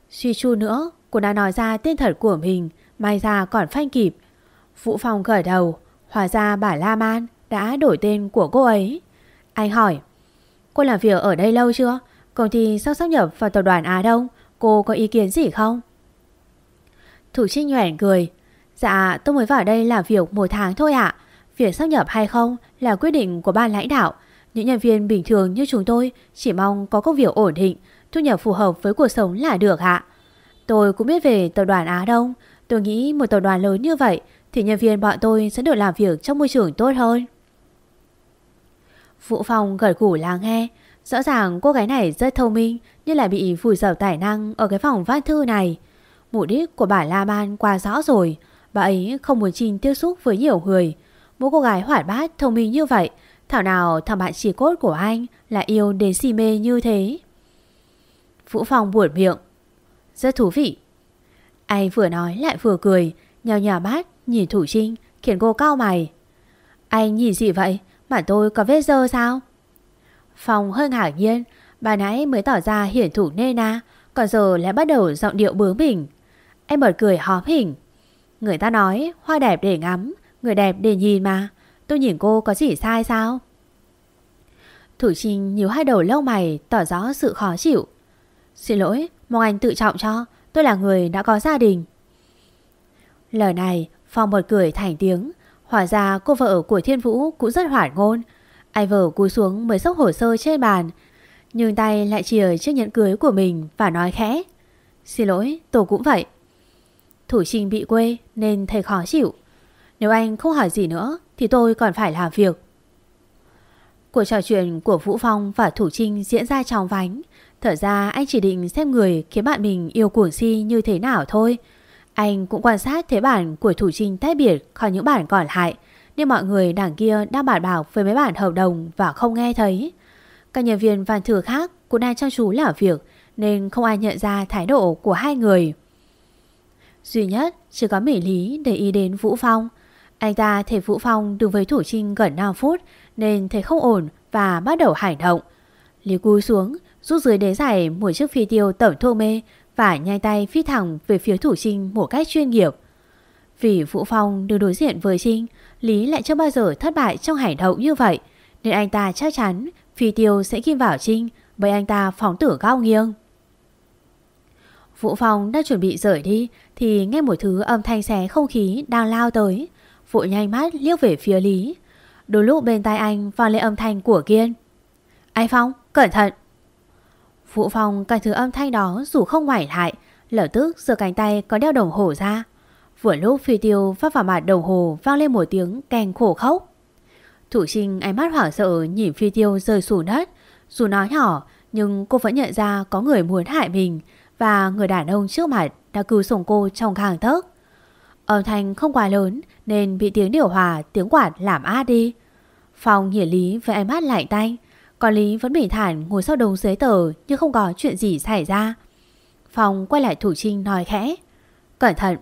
Suy chu nữa, cô đã nói ra tên thật của mình, may ra còn phanh kịp. Vũ Phong gật đầu, hóa ra bà La Man đã đổi tên của cô ấy. Anh hỏi Cô làm việc ở đây lâu chưa? Công ty sắp sắp nhập vào tập đoàn Á Đông Cô có ý kiến gì không? Thủ trinh nhoẻn cười Dạ tôi mới vào đây làm việc một tháng thôi ạ. Việc sắp nhập hay không Là quyết định của ban lãnh đạo. Những nhân viên bình thường như chúng tôi Chỉ mong có công việc ổn định Thu nhập phù hợp với cuộc sống là được ạ. Tôi cũng biết về tập đoàn Á Đông. Tôi nghĩ một tập đoàn lớn như vậy Thì nhân viên bọn tôi sẽ được làm việc trong môi trường tốt hơn. Vũ Phong gật gù lắng nghe. Rõ ràng cô gái này rất thông minh, Nhưng lại bị vùi dập tài năng Ở cái phòng văn thư này. Mục đích của bà La Ban qua rõ rồi. Bà ấy không muốn Trinh tiếp xúc với nhiều người. Một cô gái hoạt bát thông minh như vậy, Thảo nào thằng bạn chỉ cốt của anh Là yêu đến si mê như thế? Vũ Phong buồn miệng Rất thú vị Anh vừa nói lại vừa cười Nhào nhào bát nhìn Thủ Trinh Khiến cô cao mày Anh nhìn gì vậy mà tôi có vết dơ sao? Phong hơi ngạc nhiên, bà nãy mới tỏ ra hiển thủ nê na, còn giờ lại bắt đầu giọng điệu bướng bỉnh. Em bật cười hóm hình. Người ta nói hoa đẹp để ngắm, người đẹp để nhìn mà. Tôi nhìn cô có gì sai sao? Thủ Trinh nhíu hai đầu lông mày tỏ rõ sự khó chịu. Xin lỗi, mong anh tự trọng cho, tôi là người đã có gia đình. Lời này, Phong bật cười thành tiếng, Hóa ra cô vợ của Thiên Vũ cũng rất hoảng ngôn. Ai vợ cúi xuống mới sốc hồ sơ trên bàn. Nhưng tay lại chìa chiếc nhẫn cưới của mình và nói khẽ. Xin lỗi, tôi cũng vậy. Thủ trình bị quê nên thấy khó chịu. Nếu anh không hỏi gì nữa thì tôi còn phải làm việc. Cuộc trò chuyện của Vũ Phong và Thủ Trinh diễn ra trong vánh. Thật ra, anh chỉ định xem người khiến bạn mình yêu cuồng si như thế nào thôi. Anh cũng quan sát thế bản của thủ trinh tách biệt khỏi những bản còn lại Nhưng mọi người đằng kia đang bàn bảo với mấy bản hợp đồng và không nghe thấy. Các nhân viên văn thừa khác cũng đang chăm chú làm việc, Nên không ai nhận ra thái độ của hai người. Duy nhất, chỉ có Mỹ Lý để ý đến Vũ Phong. Anh ta thấy Vũ Phong đứng với thủ trinh gần 5 phút, Nên thấy không ổn và bắt đầu hành động. Lý cúi xuống rút dưới đế giải một chiếc phi tiêu tẩm thô mê và nhai tay phi thẳng về phía thủ Trinh một cách chuyên nghiệp. Vì Vũ Phong được đối diện với Trinh, Lý lại chưa bao giờ thất bại trong hành động như vậy, nên anh ta chắc chắn phi tiêu sẽ kim vào Trinh bởi anh ta phóng tử cao nghiêng. Vũ Phong đang chuẩn bị rời đi thì nghe một thứ âm thanh xé không khí đang lao tới. Vội nhanh mắt liếc về phía Lý. Đôi lúc bên tai anh vang lên âm thanh của Kiên. Anh Phong, cẩn thận! Vũ Phong cái thứ âm thanh đó dù không ngoảnh lại, lập tức giơ cánh tay có đeo đồng hồ ra. Vừa lúc phi tiêu phát vào mặt đồng hồ vang lên một tiếng kèn khổ khốc. Thủ Trinh ánh mắt hoảng sợ nhìn phi tiêu rơi xuống đất. Dù nói nhỏ Nhưng cô vẫn nhận ra có người muốn hại mình Và người đàn ông trước mặt đã cứu sống cô trong hàng tấc Âm thanh không quá lớn Nên bị tiếng điều hòa Tiếng quạt làm át đi Phong nhìn Lý với ánh mắt lạnh tanh còn Lý vẫn bình thản ngồi sau đống giấy tờ Như không có chuyện gì xảy ra. Phong quay lại Thủ Trinh nói khẽ. Cẩn thận.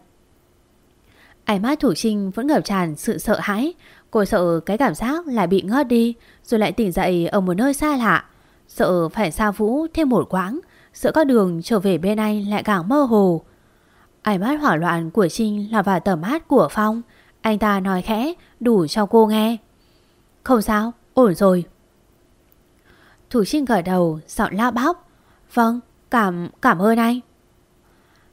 Ánh mắt Thủ Trinh vẫn ngập tràn sự sợ hãi. Cô sợ cái cảm giác lại bị ngớt đi Rồi lại tỉnh dậy ở một nơi xa lạ. Sợ phải xa Vũ thêm một quãng Sợ có đường trở về bên anh lại càng mơ hồ. Ánh mắt hỏa loạn của Trinh là vào tầm mắt của Phong. Anh ta nói khẽ đủ cho cô nghe. Không sao, ổn rồi. Thủ Trinh gật đầu, giọng la bóc Vâng, cảm cảm ơn anh.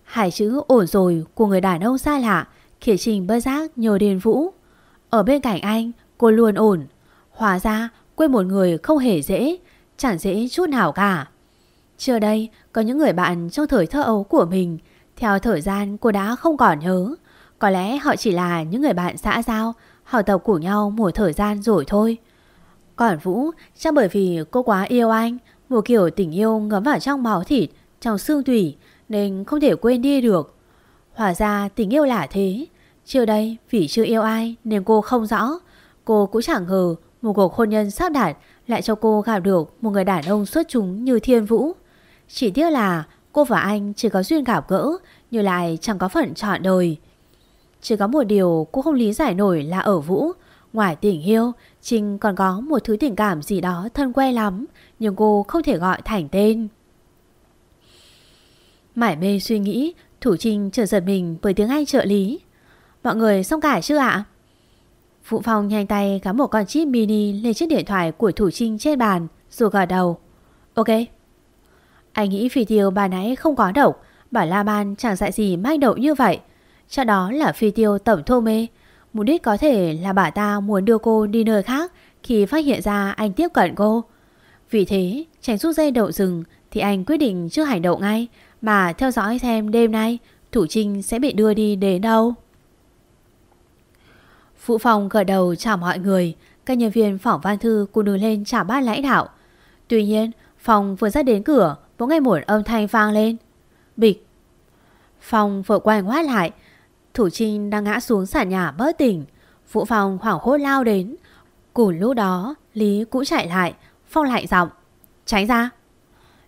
Hai chữ ổn rồi của người đàn ông xa lạ Khiến Trình bất giác nhớ đến Vũ. Ở bên cạnh anh cô luôn ổn. Hóa ra quên một người không hề dễ Chẳng dễ chút nào cả. Trước đây có những người bạn trong thời thơ ấu của mình Theo thời gian cô đã không còn nhớ. Có lẽ họ chỉ là những người bạn xã giao Họ tập của nhau một thời gian rồi thôi. Còn Vũ, chắc bởi vì cô quá yêu anh, Một kiểu tình yêu ngấm vào trong máu thịt, Trong xương tủy, Nên không thể quên đi được Hóa ra tình yêu là thế Trước đây, vì chưa yêu ai nên cô không rõ Cô cũng chẳng ngờ một cuộc hôn nhân sắp đặt lại cho cô gặp được một người đàn ông xuất chúng như Thiên Vũ. Chỉ tiếc là cô và anh chỉ có duyên gặp gỡ, nhưng lại chẳng có phận chọn đời. Chỉ có một điều cô không lý giải nổi là ở Vũ. Ngoài tình yêu, Trinh còn có một thứ tình cảm gì đó thân quen lắm nhưng cô không thể gọi thành tên. Mải mê suy nghĩ, Thủ Trinh trở giật mình bởi tiếng Anh trợ lý. Mọi người xong cả chưa ạ? Phụ Phong nhanh tay cắm một con chip mini lên chiếc điện thoại của Thủ Trinh trên bàn rồi gật đầu. Ok. Anh nghĩ phi tiêu bà nãy không có độc, bà La Ban chẳng dạy gì manh động như vậy. Cho đó là phi tiêu tổng thô mê. Mục đích có thể là bà ta muốn đưa cô đi nơi khác khi phát hiện ra anh tiếp cận cô. Vì thế, tránh rút dây đậu rừng thì anh quyết định chưa hành động ngay mà theo dõi xem đêm nay Thủ Trinh sẽ bị đưa đi đến đâu. Phụ phòng gật đầu chào mọi người, các nhân viên phỏng văn thư cũng đứng lên chào bác lãnh đạo. Tuy nhiên, phòng vừa ra đến cửa, bỗng nghe một âm thanh vang lên. Bịch. Phòng vội quay ngoát lại, Thủ Trinh đang ngã xuống sàn nhà bớt tỉnh. Vũ Phong hoảng hốt lao đến. Cùng lúc đó, Lý cũng chạy lại, Phong lại giọng. Tránh ra.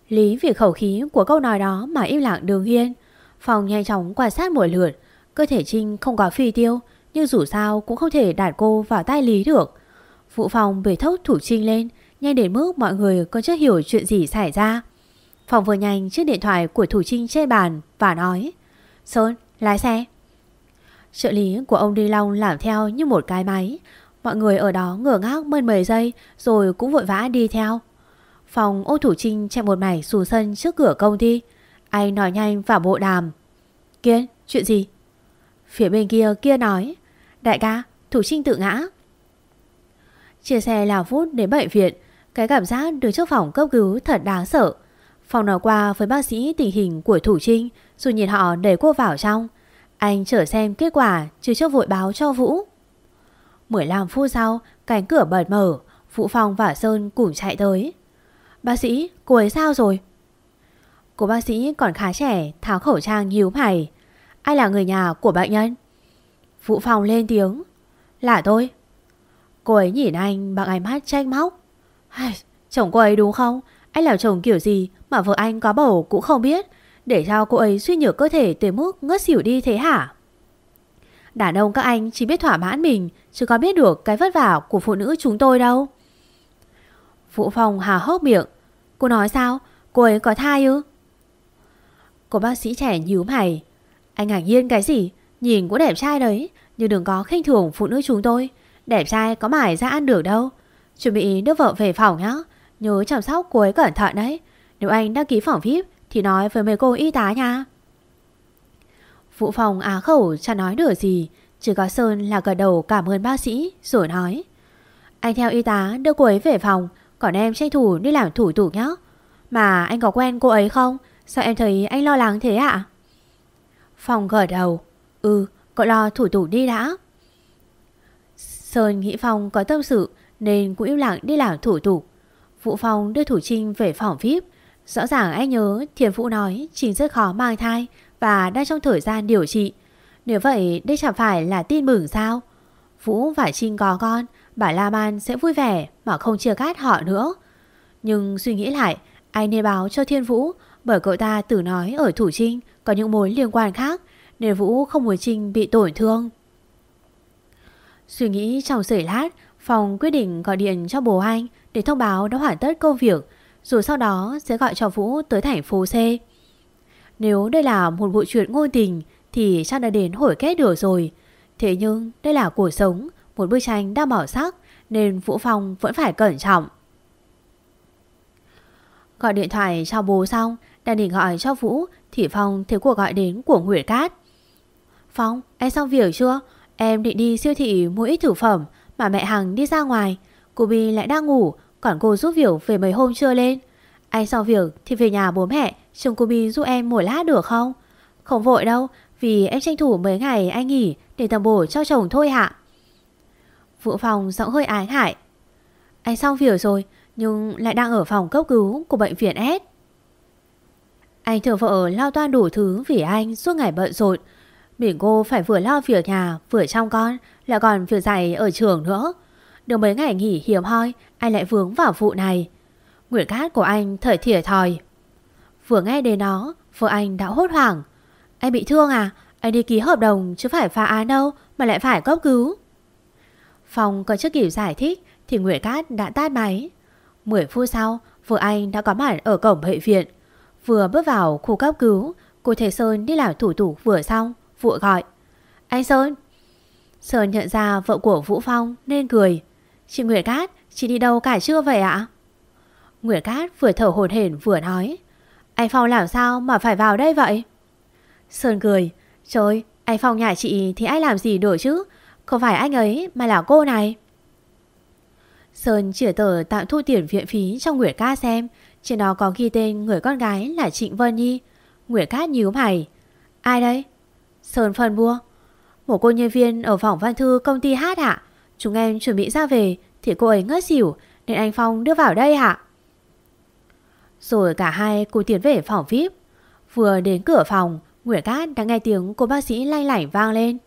Lý vì khẩu khí của câu nói đó mà im lặng đường hiên. Phong nhanh chóng quan sát một lượt. Cơ thể Trinh không có phi tiêu, nhưng dù sao cũng không thể đạt cô vào tay Lý được Vũ Phong bể thốc thủ trinh lên Nhanh đến mức mọi người còn chưa hiểu chuyện gì xảy ra Phong vừa nhanh chiếc điện thoại của thủ trinh trên bàn Và nói Sơn lái xe Trợ lý của ông Đi Long làm theo như một cái máy Mọi người ở đó ngửa ngác mơn mười giây Rồi cũng vội vã đi theo Phòng ô thủ trinh chạy một mảnh xuống sân trước cửa công ty Anh nói nhanh vào bộ đàm Kiên, chuyện gì? Phía bên kia kia nói Đại ca, Thủ Trinh tự ngã. Chia xe là phút đến bệnh viện, cái cảm giác được trước phòng cấp cứu thật đáng sợ. Phòng nói qua với bác sĩ tình hình của Thủ Trinh rồi nhìn họ để cô vào trong. Anh chờ xem kết quả chứ cho vội báo cho Vũ. 15 phút sau, cánh cửa bật mở, Vũ Phong và Sơn cùng chạy tới. Bác sĩ, cô ấy sao rồi? Cô bác sĩ còn khá trẻ, tháo khẩu trang nhíu mày. Ai là người nhà của bệnh nhân? Vũ Phong lên tiếng Là tôi Cô ấy nhìn anh bằng ánh mắt trách móc Chồng cô ấy đúng không Anh là chồng kiểu gì mà vợ anh có bầu cũng không biết để cho cô ấy suy nhược cơ thể tới mức ngất xỉu đi thế hả? Đàn ông các anh chỉ biết thỏa mãn mình, Chứ có biết được cái vất vả của phụ nữ chúng tôi đâu. Vũ Phong hà hốc miệng. Cô nói sao? Cô ấy có thai ư? Cô bác sĩ trẻ nhíu mày. Anh ngạc nhiên cái gì? Nhìn cũng đẹp trai đấy, Nhưng đừng có khinh thường phụ nữ chúng tôi. Đẹp trai có mải ra ăn được đâu. Chuẩn bị đưa vợ về phòng nhá. Nhớ chăm sóc cô ấy cẩn thận đấy. Nếu anh đăng ký phòng VIP thì nói với mấy cô y tá nha Vũ phòng á khẩu chẳng nói được gì Chỉ có Sơn là gật đầu cảm ơn bác sĩ Rồi nói Anh theo y tá đưa cô ấy về phòng Còn em tranh thủ đi làm thủ tục nhá Mà anh có quen cô ấy không Sao em thấy anh lo lắng thế ạ Phòng gật đầu Ừ, cậu lo thủ tục đi đã. Sơn nghĩ Phong có tâm sự nên cũng im lặng đi làm thủ tục. Vũ Phong đưa Thủ Trinh về phòng VIP. Rõ ràng anh nhớ, Thiền Vũ nói Trình rất khó mang thai Và đang trong thời gian điều trị. Nếu vậy, đây chẳng phải là tin mừng sao? Vũ và Trinh có con, Bà La Man sẽ vui vẻ Mà không chia cắt họ nữa. Nhưng suy nghĩ lại, Anh nên báo cho Thiên Vũ, Bởi cậu ta tự nói ở Thủ Trinh Có những mối liên quan khác, Nên Vũ không muốn Trinh bị tổn thương. Suy nghĩ trong giây lát, Phòng quyết định gọi điện cho bố anh Để thông báo đã hoàn tất công việc. Rồi sau đó sẽ gọi cho Vũ tới thành phố C. Nếu đây là một vụ chuyện ngôn tình Thì chắc đã đến hồi kết được rồi. Thế nhưng đây là cuộc sống Một bức tranh đang màu sắc Nên Vũ Phong vẫn phải cẩn trọng. Gọi điện thoại cho bố xong Đang định gọi cho Vũ Thì Phong thấy cuộc gọi đến của Nguyễn Cát. Phong, em xong việc chưa? Em định đi siêu thị mua ít thực phẩm Mà mẹ Hằng đi ra ngoài Cô Bi lại đang ngủ còn cô giúp việc về mấy hôm chưa lên. Anh sau việc thì về nhà bố mẹ Trông cô Bi giúp em một lát được không? Không vội đâu, Vì em tranh thủ mấy ngày anh nghỉ Để tầm bổ cho chồng thôi hạ Vũ Phong giọng hơi ái ngại. Anh xong việc rồi, Nhưng lại đang ở phòng cấp cứu của bệnh viện S. Anh thừa vợ lo toan đủ thứ vì anh suốt ngày bận rộn. Mình cô phải vừa lo việc nhà, Vừa trong con, Lại còn việc dạy ở trường nữa. Được mấy ngày nghỉ hiếm hoi, Anh lại vướng vào vụ này. Nguyện cát của anh thời thỉa thòi. Vừa nghe đến nó Vợ anh đã hốt hoảng. Anh bị thương à? Anh đi ký hợp đồng chứ phải phá án đâu, Mà lại phải cấp cứu. Phong còn chưa kịp giải thích Thì Nguyễn Cát đã tát máy. 10 phút sau, Vợ anh đã có mặt ở cổng bệnh viện. Vừa bước vào khu cấp cứu, Cô thầy Sơn đi làm thủ tục vừa xong, Vội gọi. Anh Sơn. Sơn nhận ra vợ của Vũ Phong nên cười. Chị Nguyệt Cát, Chị đi đâu cả chưa vậy ạ? Nguyệt Cát vừa thở hổn hển vừa nói, Anh Phong làm sao mà phải vào đây vậy? Sơn cười, Trời, anh Phong nhà chị thì ai làm gì được chứ? Không phải anh ấy mà là cô này. Sơn chỉ tờ tạm thu tiền viện phí cho Nguyệt Cát xem, Trên đó có ghi tên người con gái là Trịnh Vân Nhi. Nguyệt Cát nhíu mày, Ai đấy? Sơn phân bua, Một cô nhân viên ở phòng văn thư công ty hát ạ. Chúng em chuẩn bị ra về, Thì cô ấy ngất xỉu, Nên anh Phong đưa vào đây hả Rồi cả hai cùng tiến về phòng VIP Vừa đến cửa phòng, Nguyễn Cát đã nghe tiếng cô bác sĩ lanh lảnh vang lên.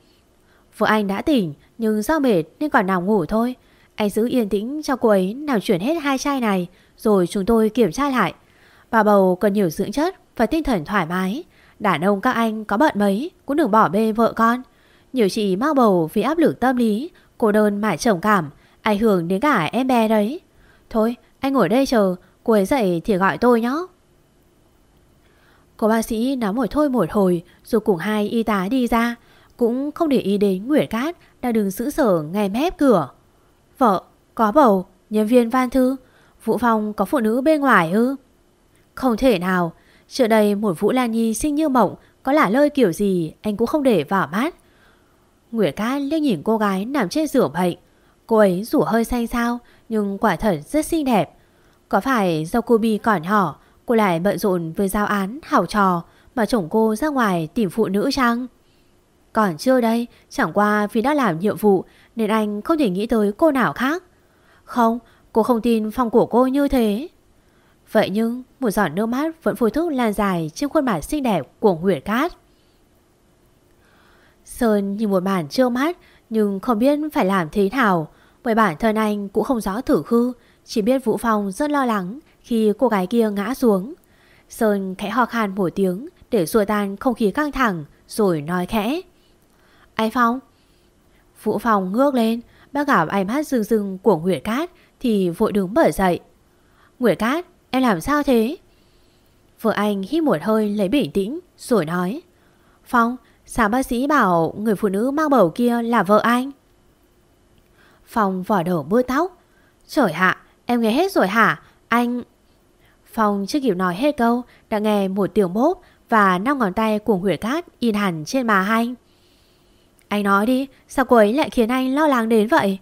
Vợ anh đã tỉnh, Nhưng do mệt nên còn nằm ngủ thôi. Anh giữ yên tĩnh cho cô ấy nào chuyển hết hai chai này, Rồi chúng tôi kiểm tra lại. Bà bầu cần nhiều dưỡng chất Và tinh thần thoải mái. Đàn ông các anh có bận mấy, Cũng đừng bỏ bê vợ con. Nhiều chị mang bầu vì áp lực tâm lý Cô đơn mãi trầm cảm Ảnh hưởng đến cả em bé đấy. Thôi anh ngồi đây chờ Cô ấy dậy thì gọi tôi nhé. Cô bác sĩ nói một thôi một hồi Rồi cùng hai y tá đi ra. Cũng không để ý đến Nguyễn Cát Đang đứng giữ sở ngay mép cửa. Vợ, có bầu, nhân viên van thư Vũ Phong có phụ nữ bên ngoài ư? Không thể nào Trước đây một Vũ Lan Nhi sinh như mộng Có lả lơi kiểu gì anh cũng không để vào mắt. Nguyễn Cát liếc nhìn cô gái nằm trên giường bệnh. Cô ấy rủ hơi xanh sao, Nhưng quả thật rất xinh đẹp. Có phải do cô Bi còn nhỏ, Cô lại bận rộn với giao án hảo trò, Mà chồng cô ra ngoài tìm phụ nữ chăng? Còn chưa đây, Chẳng qua vì đã làm nhiệm vụ, Nên anh không thể nghĩ tới cô nào khác. Không, Cô không tin phong của cô như thế. Vậy nhưng một giọt nước mắt vẫn phôi thức lan dài trên khuôn mặt xinh đẹp của Nguyễn Cát. Sơn nhìn một bản trơ mắt nhưng không biết phải làm thế nào bởi bản thân anh cũng không rõ thử khư, chỉ biết Vũ Phong rất lo lắng khi cô gái kia ngã xuống. Sơn khẽ ho khan một tiếng để xua tan không khí căng thẳng rồi nói khẽ. Anh Phong? Vũ Phong ngước lên bác gặp ánh mắt rừng rừng của Nguyễn Cát thì vội đứng bởi dậy. Nguyễn Cát, em làm sao thế? Vợ anh hít một hơi lấy bình tĩnh rồi nói. Phong, sao bác sĩ bảo người phụ nữ mang bầu kia là vợ anh? Phong vỏ đầu bưa tóc. Trời hạ, em nghe hết rồi hả? Anh... Phong chưa kịp nói hết câu đã nghe một tiếng bốp và năm ngón tay của Huyệt Cát in hẳn trên má anh. Anh nói đi, sao cô ấy lại khiến anh lo lắng đến vậy?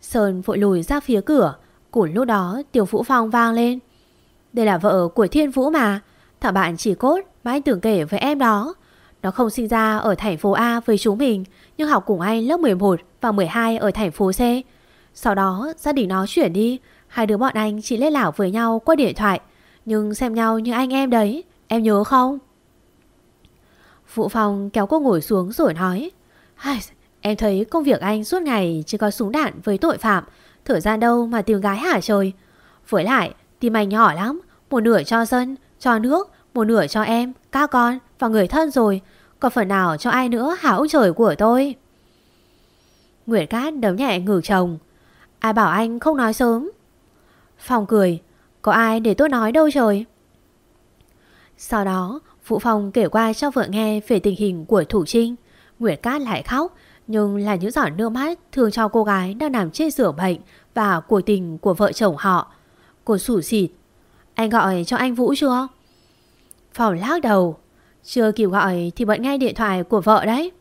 Sơn vội lùi ra phía cửa, cùng lúc đó tiểu Vũ Phong vang lên. Đây là vợ của Thiên Vũ mà, thả bạn chỉ cốt mà anh tưởng kể với em đó. Nó không sinh ra ở thành phố A với chúng mình, nhưng học cùng anh lớp 11 và 12 ở thành phố C. Sau đó gia đình nó chuyển đi, hai đứa bọn anh chỉ liên lảo với nhau qua điện thoại. Nhưng xem nhau như anh em đấy Em nhớ không? Vũ Phong kéo cô ngồi xuống rồi nói Em thấy công việc anh suốt ngày Chỉ có súng đạn với tội phạm. Thời gian đâu mà tìm gái hả trời? Với lại tim anh nhỏ lắm Một nửa cho dân, cho nước. Một nửa cho em, các con và người thân rồi. Còn phần nào cho ai nữa hả ông trời của tôi? Nguyệt Cát đấm nhẹ ngử chồng. Ai bảo anh không nói sớm? Phong cười. Có ai để tôi nói đâu trời? Sau đó Vũ Phong kể qua cho vợ nghe Về tình hình của Thủ Trinh. Nguyệt Cát lại khóc Nhưng là những giọt nước mắt thường cho cô gái đang nằm trên giường bệnh Và cuộc tình của vợ chồng họ. Cô sủ xịt Anh gọi cho anh Vũ chưa? Phòng lắc đầu. Chưa kịp gọi thì bận nghe điện thoại của vợ đấy.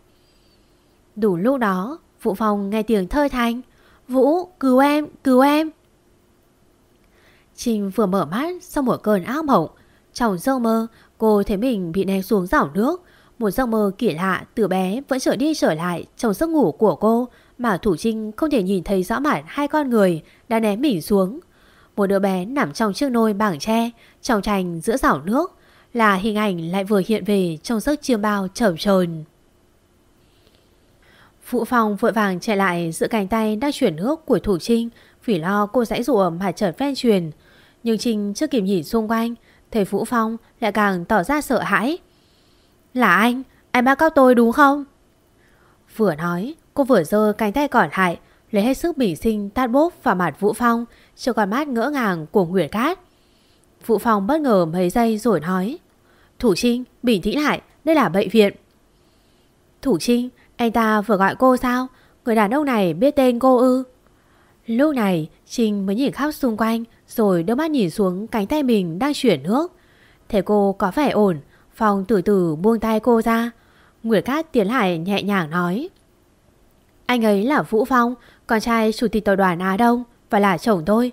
Đủ lúc đó, Vũ Phong nghe tiếng thơ thanh. Vũ, cứu em cứu em. Trình vừa mở mắt sau một cơn ác mộng. Trong giấc mơ, cô thấy mình bị ném xuống dòng nước. Một giấc mơ kỳ lạ từ bé vẫn trở đi trở lại trong giấc ngủ của cô Mà Thủ Trinh không thể nhìn thấy rõ mặt hai con người đã ném mình xuống. Một đứa bé nằm trong chiếc nôi bảng tre, Trong tranh giữa dòng nước. Là hình ảnh lại vừa hiện về trong giấc chiêm bao trởm trồn Phụ Phong vội vàng chạy lại giữa cánh tay đang chuyển nước của Thủ Trinh vì lo cô dãy rụa mà chợt ven truyền. Nhưng Trinh chưa kịp nhìn xung quanh, thấy Vũ Phong lại càng tỏ ra sợ hãi. Là anh, anh bắt cao tôi đúng không? Vừa nói, cô vừa dơ cánh tay còn lại, lấy hết sức bình sinh tát bốp vào mặt Vũ Phong, cho con mắt ngỡ ngàng của Nguyệt Cát. Vũ Phong bất ngờ mấy giây rồi nói. Thủ Trinh, bình tĩnh lại, đây là bệnh viện. Thủ Trinh, anh ta vừa gọi cô sao? Người đàn ông này biết tên cô ư? Lúc này Trinh mới nhìn khắp xung quanh Rồi đưa mắt nhìn xuống cánh tay mình đang chuyển nước Thế cô có vẻ ổn Phong từ từ buông tay cô ra Nguyệt Cát tiến lại nhẹ nhàng nói Anh ấy là Vũ Phong Con trai chủ tịch tập đoàn Á Đông Và là chồng tôi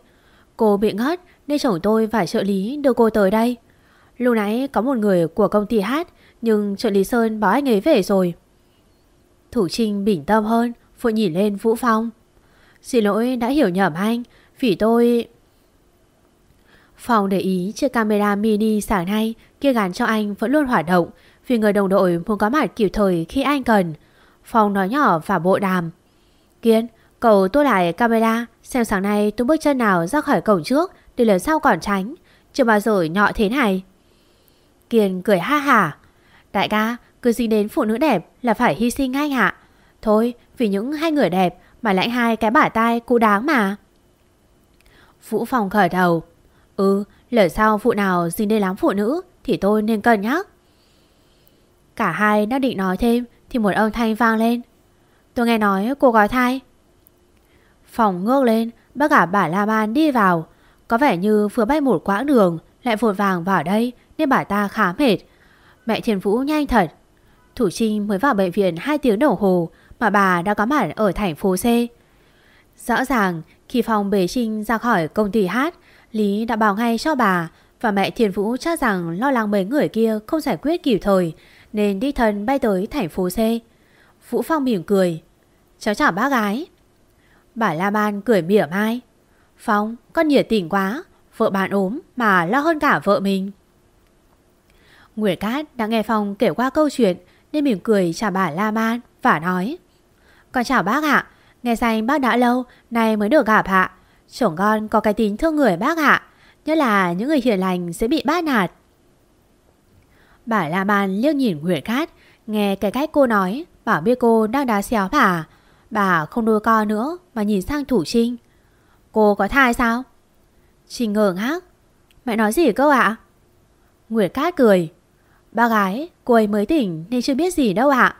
Cô bị ngất nên chồng tôi và trợ lý đưa cô tới đây Lúc nãy có một người của công ty hát Nhưng trợ lý Sơn bảo anh ấy về rồi Thủ Trinh bình tâm hơn Phụ nhìn lên Vũ Phong Xin lỗi đã hiểu nhầm anh Vì tôi... Phong để ý chiếc camera mini sáng nay kia gắn cho anh vẫn luôn hoạt động vì người đồng đội muốn có mặt kịp thời khi anh cần. Phong nói nhỏ và bộ đàm. Kiên, cậu tôi lại camera xem sáng nay tôi bước chân nào ra khỏi cổng trước để lần sau còn tránh. Chưa bao giờ nhọ thế này. Kiền cười ha hả. Đại ca, cứ dính đến phụ nữ đẹp là phải hy sinh anh hạ. Thôi, vì những hai người đẹp mà lãnh hai cái bả tai cũng đáng mà. Vũ Phong khởi đầu. Ừ, lời sau phụ nào dính đến lắm phụ nữ thì tôi nên cân nhắc. Cả hai đang định nói thêm thì một âm thanh vang lên. Tôi nghe nói cô gói thai. Phòng ngước lên, bác cả bà La Man đi vào. Có vẻ như vừa bay một quãng đường lại vội vàng vào đây nên bà ta khá mệt. Mẹ Thiên Vũ nhanh thật. Thủ Trinh mới vào bệnh viện 2 tiếng đồng hồ mà bà đã có mặt ở thành phố C. Rõ ràng khi phòng bế Trinh ra khỏi công ty hát, Lý đã báo ngay cho bà và mẹ Thiên Vũ chắc rằng lo lắng mấy người kia không giải quyết kịp thời nên đi thân bay tới thành phố C. Vũ Phong mỉm cười. Cháu chào bác gái. Bà La Ban cười mỉa mai. Phong, con nhiệt tình quá. Vợ bạn ốm mà lo hơn cả vợ mình. Nguyệt Cát đã nghe Phong kể qua câu chuyện nên mỉm cười chào bà La Man và nói. Con chào bác ạ. Nghe danh bác đã lâu, nay mới được gặp ạ. Chồng con có cái tính thương người bác ạ. Nhất là những người hiền lành sẽ bị bát nạt. Bà La Man liếc nhìn Nguyệt Cát, nghe cái cách cô nói, bảo biết cô đang đá xéo bà. Bà không nuôi co nữa mà nhìn sang Thủ Trinh. Cô có thai sao? Trinh ngờ ngác. Mẹ nói gì cơ ạ? Nguyệt Cát cười. Ba gái, cô ấy mới tỉnh nên chưa biết gì đâu ạ.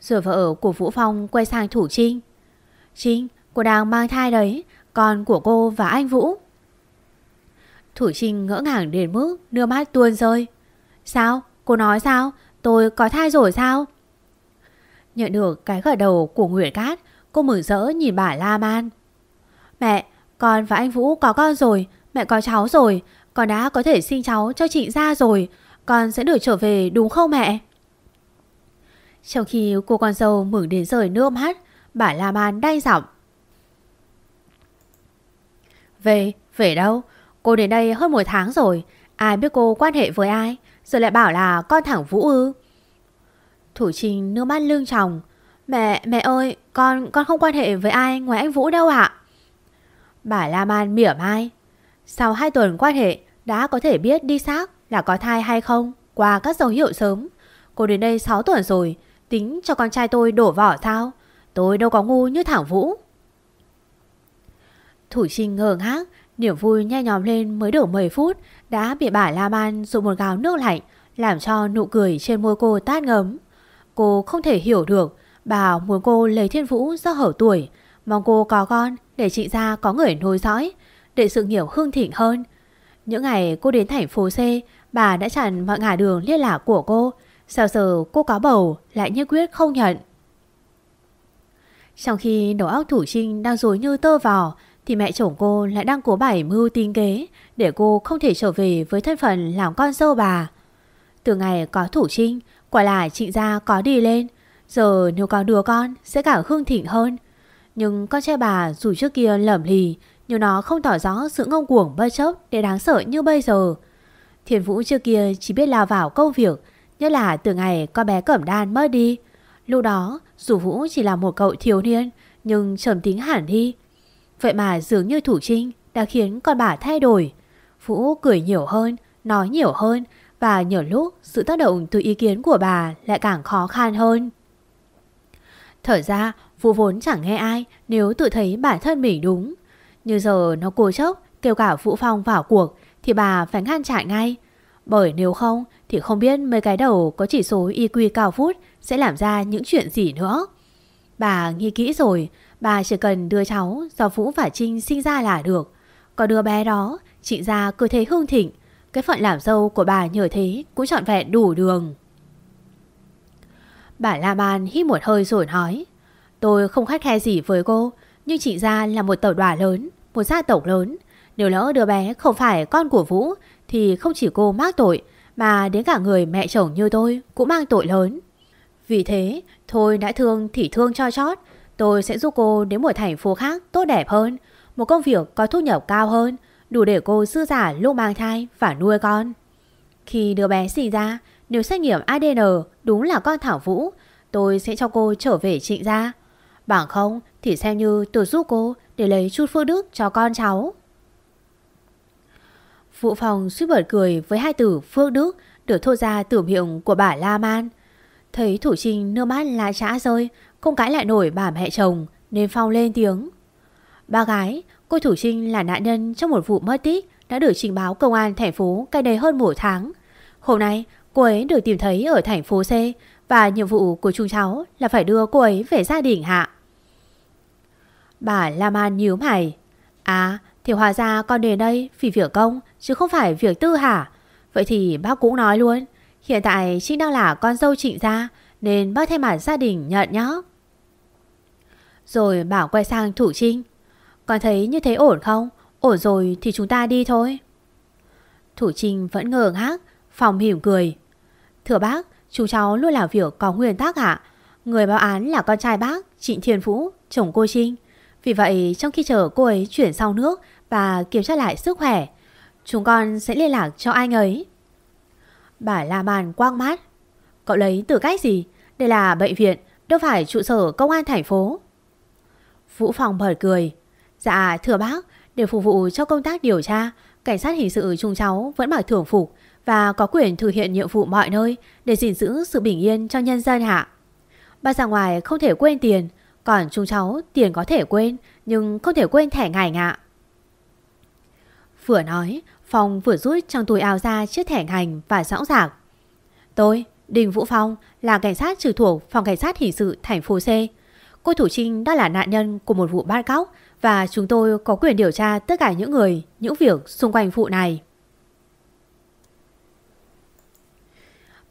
Rồi vợ của Vũ Phong quay sang Thủ Trinh. Trinh, cô đang mang thai đấy, con của cô và anh Vũ. Thủ Trinh ngỡ ngàng đến mức đưa mắt tuôn rơi. Sao? Cô nói sao? Tôi có thai rồi sao? Nhận được cái gật đầu của Nguyễn Cát, cô mừng rỡ nhìn bà La Man. Mẹ, con và anh Vũ có con rồi, mẹ có cháu rồi, con đã có thể sinh cháu cho chị ra rồi, con sẽ được trở về đúng không mẹ? Trong khi cô con dâu mừng đến rời nước mắt, bà La Man đay giọng. Về, về đâu? Cô đến đây hơn một tháng rồi, Ai biết cô quan hệ với ai Rồi lại bảo là con thẳng Vũ ư Thủ Trinh nước mắt lưng chồng. Mẹ, mẹ ơi Con con không quan hệ với ai ngoài anh Vũ đâu ạ Bà La Man mỉa mai Sau hai tuần quan hệ Đã có thể biết đi xác là có thai hay không? Qua các dấu hiệu sớm. Cô đến đây 6 tuần rồi, Tính cho con trai tôi đổ vỏ sao? Tôi đâu có ngu như thảo Vũ. Thủ Trinh ngờ ngác, Niềm vui nhe nhòm lên mới được 10 phút, Đã bị bà La Man dùng một gáo nước lạnh, Làm cho nụ cười trên môi cô tát ngấm. Cô không thể hiểu được, Bà muốn cô lấy thiên vũ do hở tuổi, Mong cô có con để chị ra có người nối dõi, Để sự nghiệp hương thịnh hơn. Những ngày cô đến thành phố C Bà đã chặn mọi ngả đường liên lạc của cô. Sao giờ cô có bầu, Lại nhất quyết không nhận? Trong khi đầu óc thủ trinh đang dối như tơ vò, Thì mẹ chồng cô lại đang cố bảy mưu tính kế Để cô không thể trở về với thân phận làm con dâu bà. Từ ngày có thủ trinh, Quả là trịnh gia có đi lên. Giờ nếu có đứa con, sẽ cả hương thịnh hơn. Nhưng con trai bà dù trước kia lẩm lì, Nhưng nó không tỏ rõ sự ngông cuồng bơ chốc Để đáng sợ như bây giờ. Thiền Vũ trước kia chỉ biết lao vào công việc, Nhất là từ ngày con bé Cẩm Đan mất đi. Lúc đó, dù Vũ chỉ là một cậu thiếu niên, Nhưng trầm tính hẳn đi. Vậy mà dường như Thủ Trinh Đã khiến con bà thay đổi. Vũ cười nhiều hơn, Nói nhiều hơn, Và nhiều lúc sự tác động từ ý kiến của bà Lại càng khó khăn hơn. Thở ra, Vũ vốn chẳng nghe ai Nếu tự thấy bản thân mình đúng. Như giờ nó cố chốc kêu cả Vũ Phong vào cuộc thì bà phải ngăn chặn ngay Bởi nếu không thì không biết mấy cái đầu có chỉ số IQ cao phút sẽ làm ra những chuyện gì nữa. Bà nghĩ kỹ rồi, bà chỉ cần đưa cháu do Vũ và Trinh sinh ra là được. Còn đứa bé đó, chị ra cơ thế hương thịnh, cái phận làm dâu của bà nhờ thế cũng trọn vẹn đủ đường. Bà La Ban hít một hơi rồi nói, tôi không khách khe gì với cô, nhưng chị ra là một tàu đoà lớn, một gia tộc lớn. Nếu lỡ đứa bé không phải con của Vũ thì không chỉ cô mắc tội mà đến cả người mẹ chồng như tôi cũng mang tội lớn. Vì thế, thôi đã thương thì thương cho chót. Tôi sẽ giúp cô đến một thành phố khác tốt đẹp hơn. Một công việc có thu nhập cao hơn. Đủ để cô dư giả lúc mang thai và nuôi con. Khi đứa bé sinh ra, nếu xét nghiệm ADN đúng là con Thảo Vũ, tôi sẽ cho cô trở về trịnh gia. Bằng không thì xem như tôi giúp cô để lấy chút phước đức cho con cháu. Vũ Phong suýt bật cười với hai từ Phước Đức được thốt ra từ miệng của bà La Man. Thấy Thủ Trinh nước mắt lại trã rơi, không cãi lại nổi bà mẹ chồng nên Phong lên tiếng. Ba gái, cô Thủ Trinh là nạn nhân trong một vụ mất tích đã được trình báo công an thành phố cách đây hơn một tháng. Hôm nay, cô ấy được tìm thấy ở thành phố C và nhiệm vụ của chúng cháu là phải đưa cô ấy về gia đình hạ. Bà La Man nhíu mày. À, thì hòa ra con đến đây vì việc công chứ không phải việc tư hả? Vậy thì bác cũng nói luôn. Hiện tại Trinh đang là con dâu trịnh gia nên bác thay mặt gia đình nhận nhá. Rồi bảo quay sang Thủ Trinh. Con thấy như thế ổn không? Ổn rồi thì chúng ta đi thôi. Thủ Trinh vẫn ngờ ngác, phòng hiểm cười. Thưa bác, chú cháu luôn làm việc có nguyên tắc ạ. Người báo án là con trai bác, Trịnh Thiên Phú, chồng cô Trinh. Vì vậy trong khi chờ cô ấy chuyển sau nước và kiểm tra lại sức khỏe, chúng con sẽ liên lạc cho anh ấy. Bà La Màn quang mát. Cậu lấy từ cách gì? Đây là bệnh viện, đâu phải trụ sở công an thành phố. Vũ Phòng bật cười. Dạ thưa bác, để phục vụ cho công tác điều tra, cảnh sát hình sự chúng cháu vẫn mặc thưởng phục và có quyền thực hiện nhiệm vụ mọi nơi để gìn giữ sự bình yên cho nhân dân hạ. bà ra ngoài không thể quên tiền, còn chúng cháu tiền có thể quên nhưng không thể quên thẻ ngành ạ. Vừa nói, Phong vừa rút trong túi áo ra chiếc thẻ ngành và rõ ràng. Tôi, Đình Vũ Phong, là cảnh sát trừ thuộc phòng cảnh sát hình sự thành phố C. Cô Thủ Trinh đã là nạn nhân của một vụ bắt cóc và chúng tôi có quyền điều tra tất cả những người, những việc xung quanh vụ này.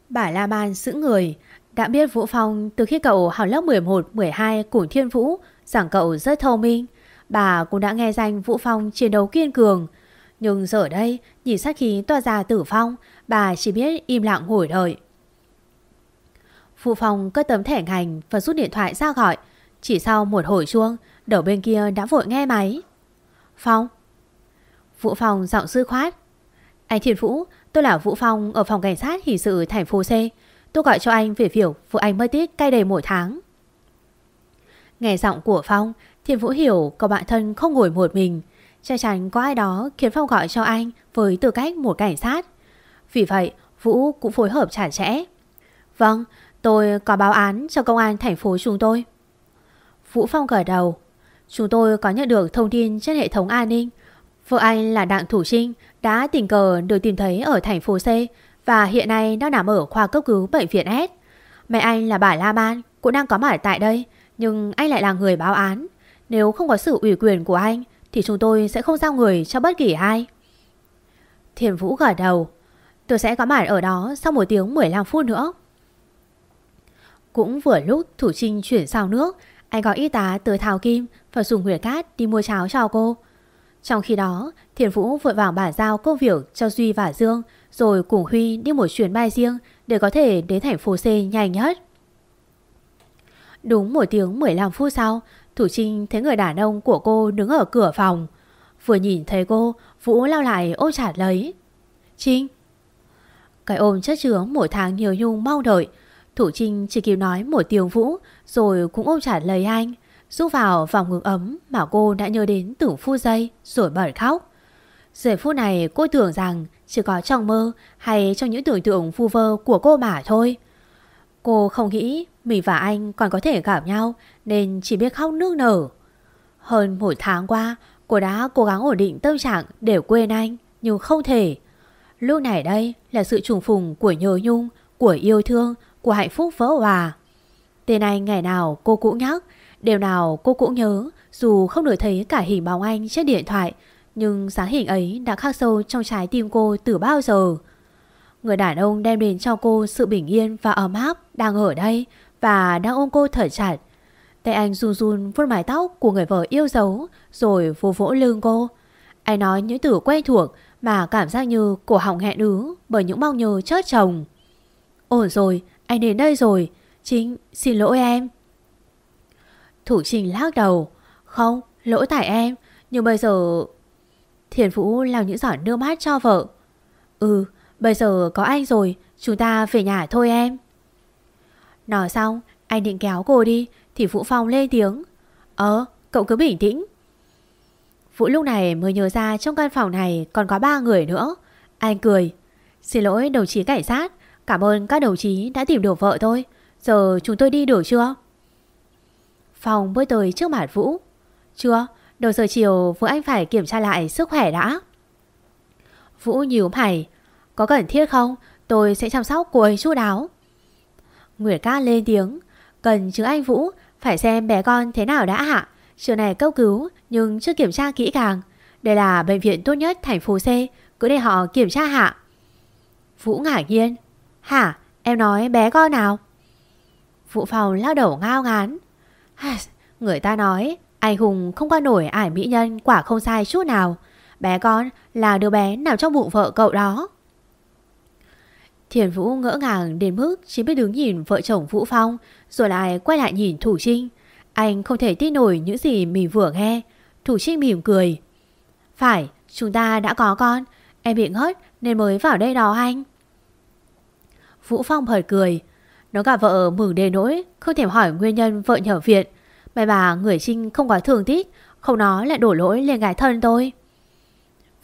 Bà La Man giữ người, đã biết Vũ Phong từ khi cậu học lớp 11, 12 cùng Thiên Vũ rằng cậu rất thông minh. Bà cũng đã nghe danh Vũ Phong chiến đấu kiên cường. Nhưng giờ đây, nhìn sát khí tỏa ra tử phong, bà chỉ biết im lặng ngồi đợi. Vũ Phong cất tấm thẻ ngành và rút điện thoại ra gọi. Chỉ sau một hồi chuông, đầu bên kia đã vội nghe máy. Phong. Vũ Phong giọng sư khoát. Anh Thiên Vũ, tôi là Vũ Phong ở phòng cảnh sát hình sự thành phố C. Tôi gọi cho anh về việc vụ anh mới tích cay đầy mỗi tháng. Nghe giọng của Phong, Thiên Vũ hiểu cậu bạn thân không ngồi một mình. Chắc chắn có ai đó khiến Phong gọi cho anh với tư cách một cảnh sát. Vì vậy, Vũ cũng phối hợp chặt chẽ. Vâng, tôi có báo án cho công an thành phố chúng tôi. Vũ Phong gật đầu. Chúng tôi có nhận được thông tin trên hệ thống an ninh. Vợ anh là Đặng Thủ Trinh đã tình cờ được tìm thấy ở thành phố C và hiện nay đang nằm ở khoa cấp cứu bệnh viện S. Mẹ anh là bà La Man cũng đang có mặt tại đây nhưng anh lại là người báo án. Nếu không có sự ủy quyền của anh thì chúng tôi sẽ không giao người cho bất kỳ ai. Thiền Vũ gật đầu. Tôi sẽ có mặt ở đó sau một tiếng 15 phút nữa. Cũng vừa lúc Thủ Trinh chuyển sang nước, anh gọi y tá tới Thảo Kim và dùng Nguyệt Cát đi mua cháo cho cô. Trong khi đó, Thiền Vũ vội vàng bản giao công việc cho Duy và Dương rồi cùng Huy đi một chuyến bay riêng để có thể đến thành phố C nhanh nhất. Đúng một tiếng 15 phút sau, Thủ Trinh thấy người đàn ông của cô đứng ở cửa phòng. Vừa nhìn thấy cô, Vũ lao lại ôm chặt lấy. Trinh! Cái ôm chất chứa một tháng nhiều nhung mong đợi. Thủ Trinh chỉ kịp nói một tiếng Vũ rồi cũng ôm chặt lấy anh. Rút vào vòng ngực ấm mà cô đã nhớ đến từng phút giây rồi bật khóc. Giờ phút này cô tưởng rằng chỉ có trong mơ hay trong những tưởng tượng vu vơ của cô mà thôi. Cô không nghĩ mình và anh còn có thể gặp nhau nên chỉ biết khóc nước nở. Hơn một tháng qua, cô đã cố gắng ổn định tâm trạng để quên anh, nhưng không thể. Lúc này đây là sự trùng phùng của nhớ nhung, của yêu thương, của hạnh phúc vỡ hòa. Tên anh ngày nào cô cũng nhắc, đều nào cô cũng nhớ, dù không được thấy cả hình bóng anh trên điện thoại, nhưng sáng hình ấy đã khắc sâu trong trái tim cô từ bao giờ. Người đàn ông đem đến cho cô sự bình yên và ấm áp đang ở đây và đang ôm cô thở chặt. Tay anh run run vuốt mái tóc của người vợ yêu dấu rồi vô vỗ lưng cô. Anh nói những từ quen thuộc mà cảm giác như cổ họng hẹn ứ bởi những mong nhớ chết chồng. Ổn rồi, anh đến đây rồi. Chính, xin lỗi em. Thủ trình lắc đầu. Không, lỗi tại em. Nhưng bây giờ... Thiền Vũ lau những giọt nước mắt cho vợ. Ừ, bây giờ có anh rồi, chúng ta về nhà thôi em. Nói xong, anh định kéo cô đi, thì Vũ Phong lên tiếng. Ờ, cậu cứ bình tĩnh. Vũ lúc này mới nhớ ra trong căn phòng này còn có ba người nữa. Anh cười. Xin lỗi đồng chí cảnh sát, cảm ơn các đồng chí đã tìm được vợ tôi. Giờ chúng tôi đi được chưa? phòng bước tới trước mặt Vũ. Chưa, đầu giờ chiều Vũ Anh phải kiểm tra lại sức khỏe đã. Vũ nhíu mày. Có cần thiết không? Tôi sẽ chăm sóc cô ấy chú đáo. Nguyệt Cát lên tiếng. Cần chứ anh Vũ, phải xem bé con thế nào đã hạ. Chiều này cấp cứu nhưng chưa kiểm tra kỹ càng. Đây là bệnh viện tốt nhất thành phố C, cứ để họ kiểm tra hạ. Vũ ngạc nhiên. Hả, em nói bé con nào? Vũ Phòng lao đầu ngao ngán. Người ta nói anh Hùng không qua nổi ải mỹ nhân quả không sai chút nào. Bé con là đứa bé nằm trong bụng vợ cậu đó. Thiền Vũ ngỡ ngàng đến mức chỉ biết đứng nhìn vợ chồng Vũ Phong rồi lại quay lại nhìn Thủ Trinh. Anh không thể tin nổi những gì mình vừa nghe. Thủ Trinh mỉm cười. Phải, chúng ta đã có con. Em bị ngất nên mới vào đây đó anh. Vũ Phong bật cười. Nó gặp vợ mừng đề nỗi, không thể hỏi nguyên nhân vợ nhở viện. May bà người Trinh không có thường tích, không nó lại đổ lỗi lên gái thân tôi.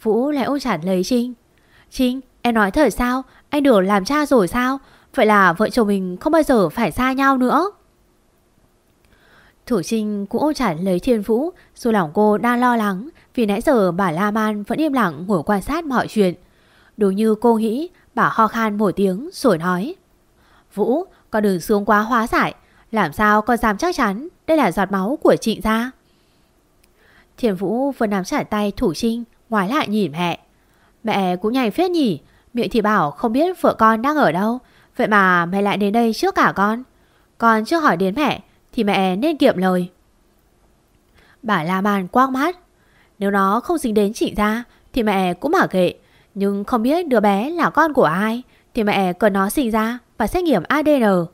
Vũ lại ôm chặt lấy Trinh. Trinh, em nói thật sao? Anh được làm cha rồi sao? Vậy là vợ chồng mình không bao giờ phải xa nhau nữa. Thủ Trinh cũng ôm chặt lấy Thiên Vũ Dù lòng cô đang lo lắng Vì nãy giờ bà La Man vẫn im lặng ngồi quan sát mọi chuyện Đúng như cô nghĩ Bà ho khan một tiếng rồi nói Vũ con đừng xuống quá hóa giải làm sao con dám chắc chắn Đây là giọt máu của chị ra? Thiền Vũ vừa nắm chặt tay Thủ Trinh, Ngoái lại nhìn mẹ. Mẹ cũng nhanh phết nhỉ? Miệng thì bảo không biết vợ con đang ở đâu. Vậy mà mẹ lại đến đây trước cả con. Con chưa hỏi đến mẹ, Thì mẹ nên kiệm lời. Bà La Man quang mắt. Nếu nó không dính đến chị ra, Thì mẹ cũng bảo kệ. Nhưng không biết đứa bé là con của ai, Thì mẹ cần nó sinh ra Và xét nghiệm ADN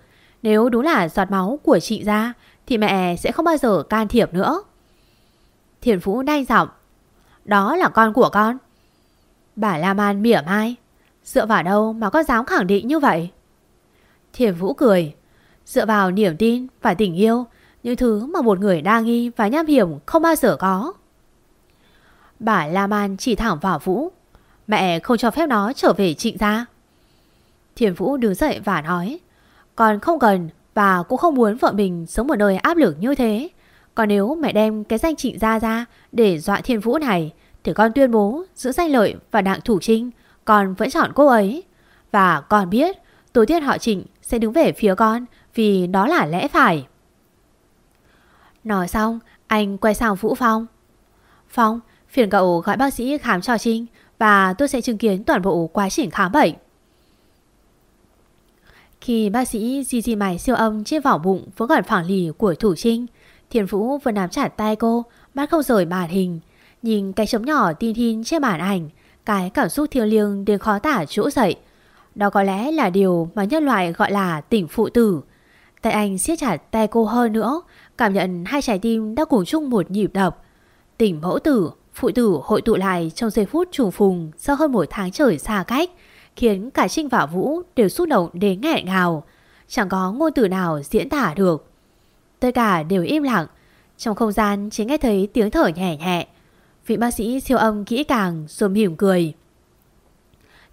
nếu đúng là giọt máu của chị ra, Thì mẹ sẽ không bao giờ can thiệp nữa. Thiền Phú đanh giọng, Đó là con của con. Bà La Man mỉa mai, Dựa vào đâu mà có dám khẳng định như vậy? Thiền Vũ cười, Dựa vào niềm tin và tình yêu, Những thứ mà một người đa nghi và nham hiểm không bao giờ có. Bà La Man chỉ thẳng vào Vũ, Mẹ không cho phép nó trở về trịnh gia Thiền Vũ đứng dậy và nói con không cần và cũng không muốn vợ mình sống một nơi áp lực như thế. Còn nếu mẹ đem cái danh chị ra ra để dọa Thiên Vũ này, Thì con tuyên bố giữa danh lợi và đặng thủ trinh Con vẫn chọn cô ấy. Và con biết, tổ tiên họ trịnh sẽ đứng về phía con Vì đó là lẽ phải. Nói xong, anh quay sang Vũ Phong. Phong, phiền cậu gọi bác sĩ khám cho Trinh Và tôi sẽ chứng kiến toàn bộ quá trình khám bệnh khi bác sĩ di di mài siêu âm trên vỏ bụng vẫn còn phẳng lì của Thủ Trinh, Thiền Vũ vừa nắm chặt tay cô, mắt không rời màn hình. Nhìn cái chấm nhỏ tin tin trên màn ảnh, cái cảm xúc thiêng liêng đến khó tả chỗ dậy. Đó có lẽ là điều mà nhân loại gọi là tỉnh phụ tử. Tay anh siết chặt tay cô hơn nữa, cảm nhận hai trái tim đã cùng chung một nhịp đập. Tỉnh mẫu tử, phụ tử hội tụ lại trong giây phút trùng phùng sau hơn một tháng trời xa cách, khiến cả Trinh và Vũ đều xúc động đến nghẹn ngào. Chẳng có ngôn từ nào diễn tả được. Tất cả đều im lặng. Trong không gian chỉ nghe thấy tiếng thở nhẹ nhẹ. Vị bác sĩ siêu âm kỹ càng rồi mỉm cười.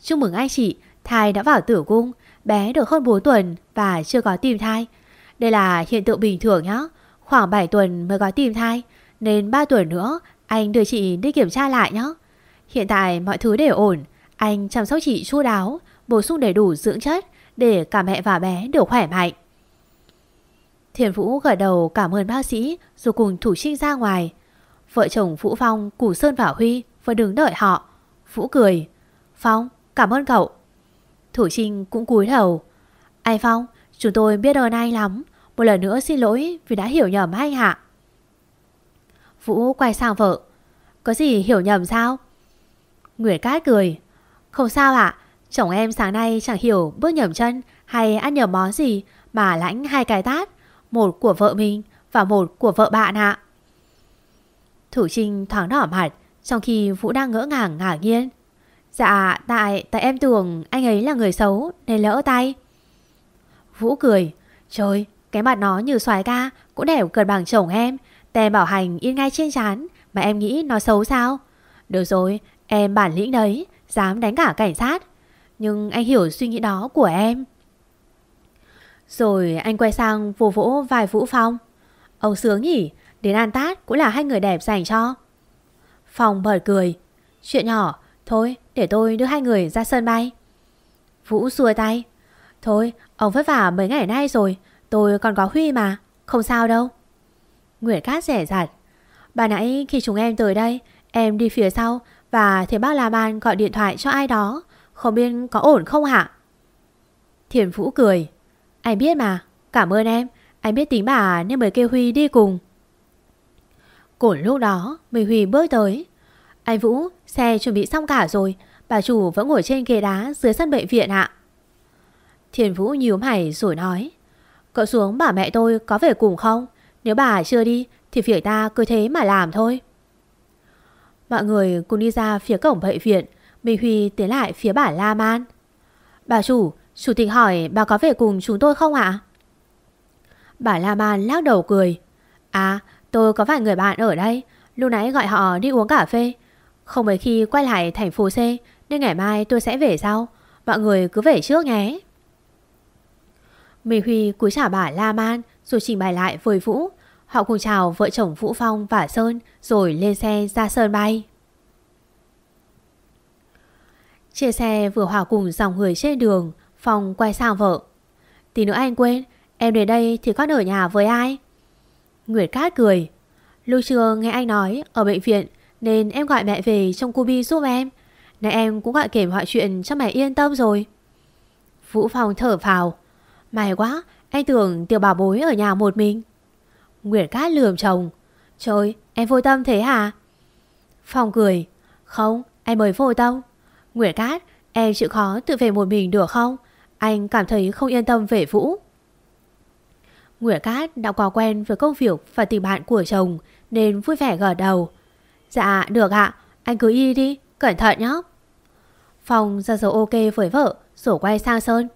Chúc mừng anh chị, thai đã vào tử cung, bé được hơn 4 tuần và chưa có tim thai. Đây là hiện tượng bình thường nhé, khoảng 7 tuần mới có tim thai, nên 3 tuần nữa anh đưa chị đi kiểm tra lại nhé. Hiện tại mọi thứ đều ổn, anh chăm sóc chị chu đáo, bổ sung đầy đủ dưỡng chất để cả mẹ và bé đều khỏe mạnh. Thiền Vũ gật đầu cảm ơn bác sĩ rồi cùng Thủ Trinh ra ngoài. Vợ chồng Vũ Phong, Củ Sơn và Huy vẫn đứng đợi họ. Vũ cười. Phong, cảm ơn cậu. Thủ Trinh cũng cúi đầu. Anh Phong, chúng tôi biết ơn anh lắm. Một lần nữa xin lỗi vì đã hiểu nhầm anh hạ. Vũ quay sang vợ. Có gì hiểu nhầm sao? Nguyễn Cát cười. Không sao ạ, chồng em sáng nay chẳng hiểu bước nhầm chân hay ăn nhầm món gì mà lãnh hai cái tát, một của vợ mình và một của vợ bạn ạ. Thủ Trinh thoáng đỏ mặt trong khi Vũ đang ngỡ ngàng ngả nhiên. Dạ, tại tại em tưởng anh ấy là người xấu nên lỡ tay. Vũ cười, trời, cái mặt nó như xoài ca cũng đẻo gần bằng chồng em. Tè bảo hành yên ngay trên chán mà em nghĩ nó xấu sao? Được rồi, em bản lĩnh đấy, Dám đánh cả cảnh sát. Nhưng anh hiểu suy nghĩ đó của em. Rồi anh quay sang vô vỗ vài Vũ Phong. Ông sướng nhỉ, Đến An Tát cũng là hai người đẹp dành cho. Phong bật cười. Chuyện nhỏ, Thôi, để tôi đưa hai người ra sân bay. Vũ xua tay. Thôi, ông vất vả mấy ngày nay rồi, Tôi còn có Huy mà, Không sao đâu. Nguyễn Cát rẻ rặt. Bà nãy khi chúng em tới đây, Em đi phía sau và thấy bác La Ban gọi điện thoại cho ai đó. Không biết có ổn không hả? Thiền Vũ cười. Anh biết mà. Cảm ơn em. Anh biết tính bà nên mới kêu Huy đi cùng. Cổn lúc đó Mình Huy bước tới. Anh Vũ, xe chuẩn bị xong cả rồi. Bà chủ vẫn ngồi trên ghế đá dưới sân bệnh viện ạ. Thiền Vũ nhíu mày rồi nói. Cậu xuống bảo mẹ tôi có về cùng không? Nếu bà chưa đi, Thì việc ta cứ thế mà làm thôi. Mọi người cùng đi ra phía cổng bệnh viện. Minh Huy tiến lại phía bà La Man. Bà chủ Chủ tịch hỏi bà có về cùng chúng tôi không ạ? Bà La Man lắc đầu cười. À tôi có vài người bạn ở đây. Lúc nãy gọi họ đi uống cà phê. Không mấy khi quay lại thành phố C, Nên ngày mai tôi sẽ về sau. Mọi người cứ về trước nhé. Minh Huy cúi trả bà La Man, Rồi trình bày lại với Vũ. Họ cùng chào vợ chồng Vũ Phong và Sơn rồi lên xe ra Sơn bay. Chia xe vừa hòa cùng dòng người trên đường, Phong quay sang vợ. Tí nữa anh quên, em đến đây thì con ở nhà với ai? Nguyệt Cát cười. Lúc trưa nghe anh nói ở bệnh viện nên em gọi mẹ về trong cubi giúp em. Này em cũng gọi kể mọi chuyện cho mẹ yên tâm rồi. Vũ Phong thở phào. May quá, anh tưởng tiểu bảo bối ở nhà một mình. Nguyệt Cát lườm chồng. Trời, em vô tâm thế hả? Phong cười. Không, em mới vô tâm. Nguyệt Cát, em chịu khó tự về một mình được không? Anh cảm thấy không yên tâm về Vũ. Nguyệt Cát đã có quen với công việc và tình bạn của chồng nên vui vẻ gật đầu. Dạ, được ạ. Anh cứ y đi, cẩn thận nhé. Phong ra dấu ok với vợ Rồi quay sang Sơn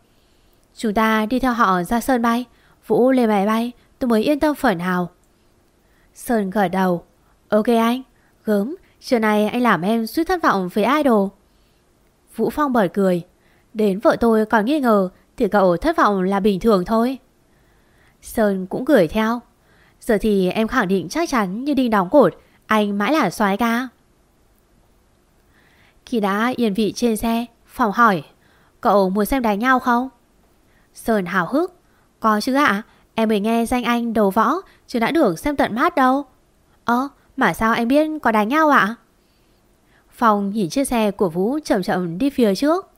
Chúng ta đi theo họ ra Sơn bay Vũ lên máy bay tôi mới yên tâm phần nào. Sơn gật đầu. Ok anh, Gớm. Trưa nay anh làm em suýt thất vọng với idol. Vũ Phong bởi cười. Đến vợ tôi còn nghi ngờ Thì cậu thất vọng là bình thường thôi. Sơn cũng cười theo. Giờ thì em khẳng định chắc chắn như đinh đóng cột, Anh mãi là soái ca. Khi đã yên vị trên xe Phòng hỏi, Cậu muốn xem đánh nhau không? Sơn hào hức. Có chứ ạ. Em mới nghe danh anh đầu võ, Chứ đã được xem tận mắt đâu. Ơ, mà sao anh biết có đánh nhau ạ? Phong nhìn chiếc xe của Vũ chậm chậm đi phía trước.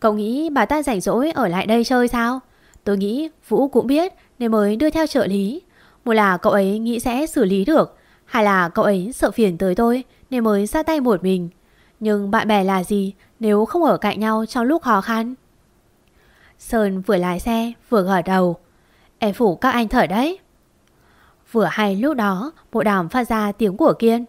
Cậu nghĩ bà ta rảnh rỗi ở lại đây chơi sao? Tôi nghĩ Vũ cũng biết nên mới đưa theo trợ lý. Một là cậu ấy nghĩ sẽ xử lý được Hay là cậu ấy sợ phiền tới tôi Nên mới ra tay một mình. Nhưng bạn bè là gì Nếu không ở cạnh nhau trong lúc khó khăn? Sơn vừa lái xe vừa gật đầu. Em phủ các anh thở đấy Vừa hay lúc đó Bộ đàm phát ra tiếng của Kiên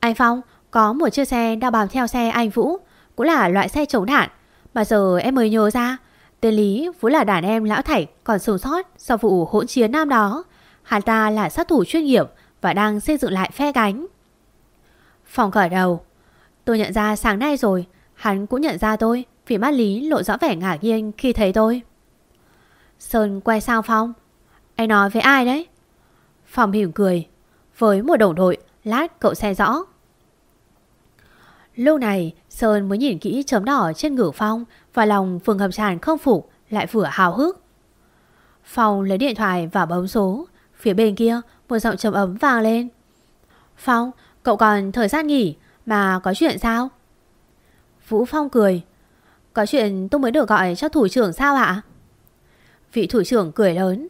Anh Phong Có một chiếc xe đang bám theo xe anh Vũ Cũng là loại xe chống đạn Mà giờ em mới nhớ ra Tên Lý vốn là đàn em lão thảy còn sống sót sau vụ hỗn chiến năm đó. Hắn ta là sát thủ chuyên nghiệp và đang xây dựng lại phe cánh. Phòng khởi đầu. Tôi nhận ra sáng nay rồi, hắn cũng nhận ra tôi vì mắt Lý lộ rõ vẻ ngạc nhiên khi thấy tôi. Sơn quay sang Phong. Anh nói với ai đấy? Phong mỉm cười. Với một đồng đội, lát cậu xe rõ. Lúc này Sơn mới nhìn kỹ chấm đỏ trên ngửa Phong Và lòng phường hầm tràn không phục Lại vừa hào hức Phong lấy điện thoại và bấm số Phía bên kia một giọng trầm ấm vang lên Phong Cậu còn thời gian nghỉ Mà có chuyện sao Vũ Phong cười Có chuyện tôi mới được gọi cho thủ trưởng sao ạ Vị thủ trưởng cười lớn.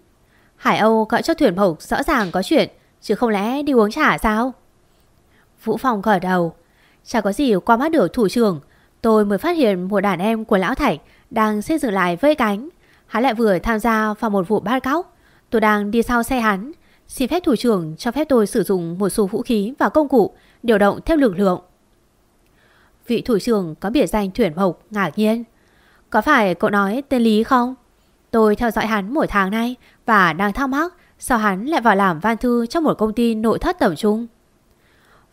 Hải Âu gọi cho thuyền mộc rõ ràng có chuyện, Chứ không lẽ đi uống trà sao? Vũ Phong gật đầu. Chả có gì qua mắt được thủ trưởng, Tôi mới phát hiện một đàn em của Lão Thạch Đang xây dựng lại vây cánh. Hắn lại vừa tham gia vào một vụ bắt cóc. Tôi đang đi sau xe hắn. Xin phép thủ trưởng cho phép tôi sử dụng một số vũ khí và công cụ Điều động theo lực lượng. Vị thủ trưởng có biệt danh Thuyền Mộc ngạc nhiên. Có phải cậu nói tên Lý không? Tôi theo dõi hắn mỗi tháng nay Và đang thắc mắc Sao hắn lại vào làm văn thư trong một công ty nội thất tầm trung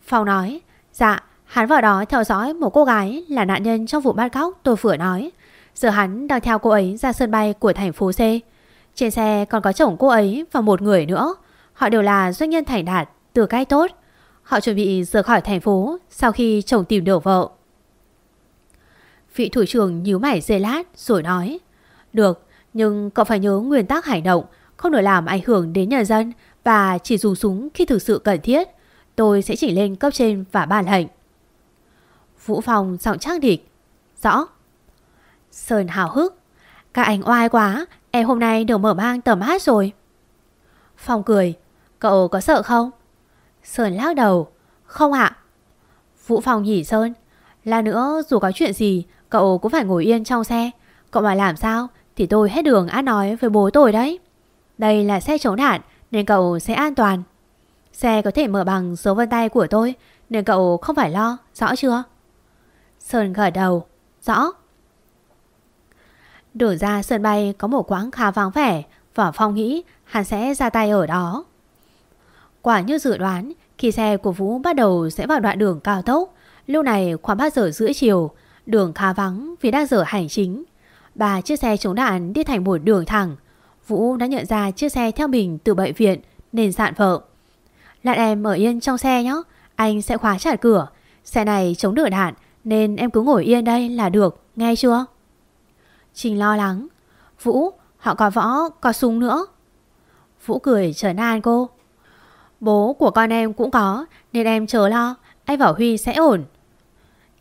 Phong nói Dạ Hắn vào đó theo dõi một cô gái là nạn nhân trong vụ bắt cóc tôi vừa nói. Giờ hắn đang theo cô ấy ra sân bay của thành phố C. Trên xe còn có chồng cô ấy và một người nữa. Họ đều là doanh nhân thành đạt, từ cái tốt. Họ chuẩn bị rời khỏi thành phố sau khi chồng tìm được vợ. Vị thủ trưởng nhíu mày dây lát rồi nói Được, nhưng cậu phải nhớ nguyên tắc hành động, Không được làm ảnh hưởng đến nhà dân Và chỉ dùng súng khi thực sự cần thiết. Tôi sẽ chỉ lên cấp trên và ban lệnh. Vũ Phong giọng chắc địch, Rõ. Sơn hào hức, Các anh oai quá, Em hôm nay được mở mang tầm hát rồi. Phong cười, Cậu có sợ không? Sơn lắc đầu, Không ạ. Vũ Phong nhỉ Sơn Là nữa dù có chuyện gì, Cậu cũng phải ngồi yên trong xe. Cậu mà làm sao thì tôi hết đường ăn nói với bố tôi đấy Đây là xe chống đạn Nên cậu sẽ an toàn Xe có thể mở bằng số vân tay của tôi Nên cậu không phải lo Rõ chưa Sơn gật đầu. Rõ. Đổi ra sân bay có một quãng khá vắng vẻ và Phong nghĩ hắn sẽ ra tay ở đó. Quả như dự đoán, khi xe của Vũ bắt đầu sẽ vào đoạn đường cao tốc, lúc này khoảng 3 giờ rưỡi chiều, đường khá vắng vì đang giờ hành chính. Ba chiếc xe chống đạn đi thành một đường thẳng. Vũ đã nhận ra chiếc xe theo mình từ bệnh viện nên dạn vợ. Lại em ở yên trong xe nhé, anh sẽ khóa chặt cửa. Xe này chống đỡ đạn nên em cứ ngồi yên đây là được, nghe chưa? Trình lo lắng. Vũ, họ có võ, có súng nữa. Vũ cười trở nan cô. Bố của con em cũng có, nên em chờ lo, anh bảo Huy sẽ ổn.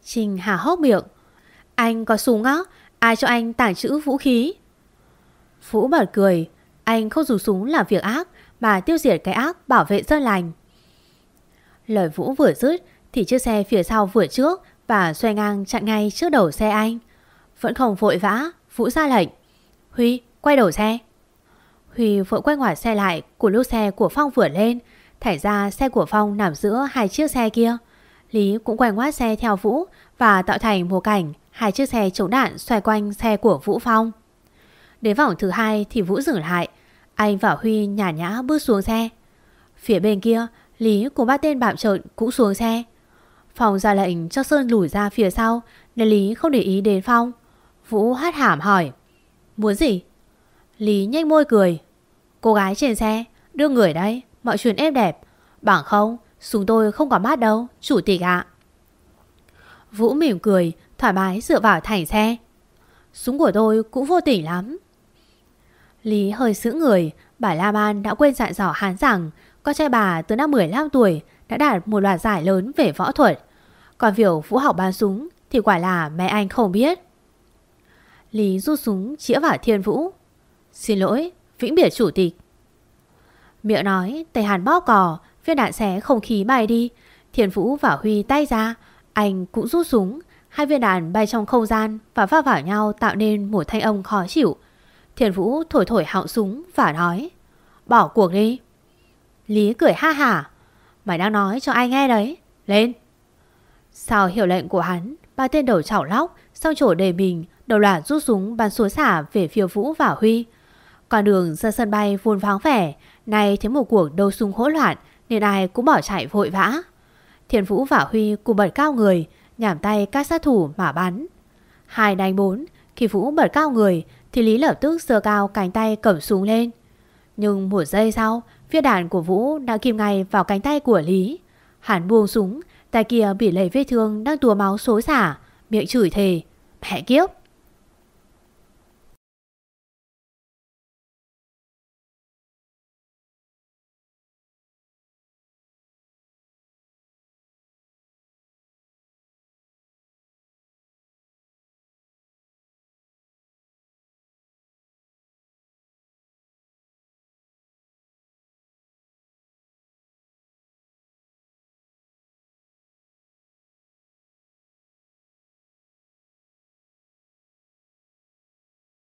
Trình hả hốc miệng. Anh có súng á, ai cho anh tàng trữ vũ khí? Vũ bật cười, anh không dùng súng làm việc ác, mà tiêu diệt cái ác bảo vệ dân lành. Lời Vũ vừa dứt thì chiếc xe phía sau vừa trước và xoay ngang chặn ngay trước đầu xe anh. Vẫn không vội vã, Vũ ra lệnh. Huy, quay đầu xe. Huy vội quay ngoặt xe lại của lúc xe của Phong vừa lên. Thải ra xe của Phong nằm giữa hai chiếc xe kia. Lý cũng quay ngoát xe theo Vũ và tạo thành một cảnh hai chiếc xe chống đạn xoay quanh xe của Vũ Phong. Đến vòng thứ hai thì Vũ dừng lại. Anh và Huy nhả nhã bước xuống xe. Phía bên kia, Lý cùng ba tên bạm trợn cũng xuống xe. Phong ra lệnh cho Sơn lùi ra phía sau nên Lý không để ý đến Phong. Vũ hát hàm hỏi. Muốn gì? Lý nhanh môi cười. Cô gái trên xe, đưa người đây, mọi chuyện êm đẹp. Bằng không, súng tôi không có mát đâu, chủ tịch ạ. Vũ mỉm cười, thoải mái dựa vào thành xe. Súng của tôi cũng vô tình lắm. Lý hơi sữ người, bà La Man đã quên dặn dò hắn rằng con trai bà từ năm 15 tuổi đã đạt một loạt giải lớn về võ thuật. Còn việc Vũ học bắn súng thì quả là mẹ anh không biết. Lý rút súng chĩa vào Thiên Vũ. Xin lỗi, vĩnh biệt chủ tịch. Miệng nói, tay hàn bóp cò, viên đạn xé không khí bay đi. Thiên Vũ và Huy tay ra, anh cũng rút súng. Hai viên đạn bay trong không gian và va vào nhau tạo nên một thanh âm khó chịu. Thiền Vũ thổi thổi họng súng và nói, bỏ cuộc đi. Lý cười ha hả, mày đang nói cho ai nghe đấy, lên. Sau hiểu lệnh của hắn, ba tên đầu chảo lóc, sau chỗ đề mình, đầu loạt rút súng bắn xuống xả về phía Vũ và Huy. Con đường ra sân bay vun vắng vẻ, nay thấy một cuộc đấu súng hỗn loạn nên ai cũng bỏ chạy vội vã. Thiền Vũ và Huy cùng bật cao người, nhảm tay các sát thủ mà bắn. Hai đánh bốn, khi Vũ bật cao người thì Lý lập tức sơ cao cánh tay cầm súng lên. Nhưng một giây sau, viên đạn của Vũ đã kìm ngay vào cánh tay của Lý. Hắn buông súng, tay kia bị lấy vết thương đang tùa máu xối xả, miệng chửi thề. Mẹ kiếp!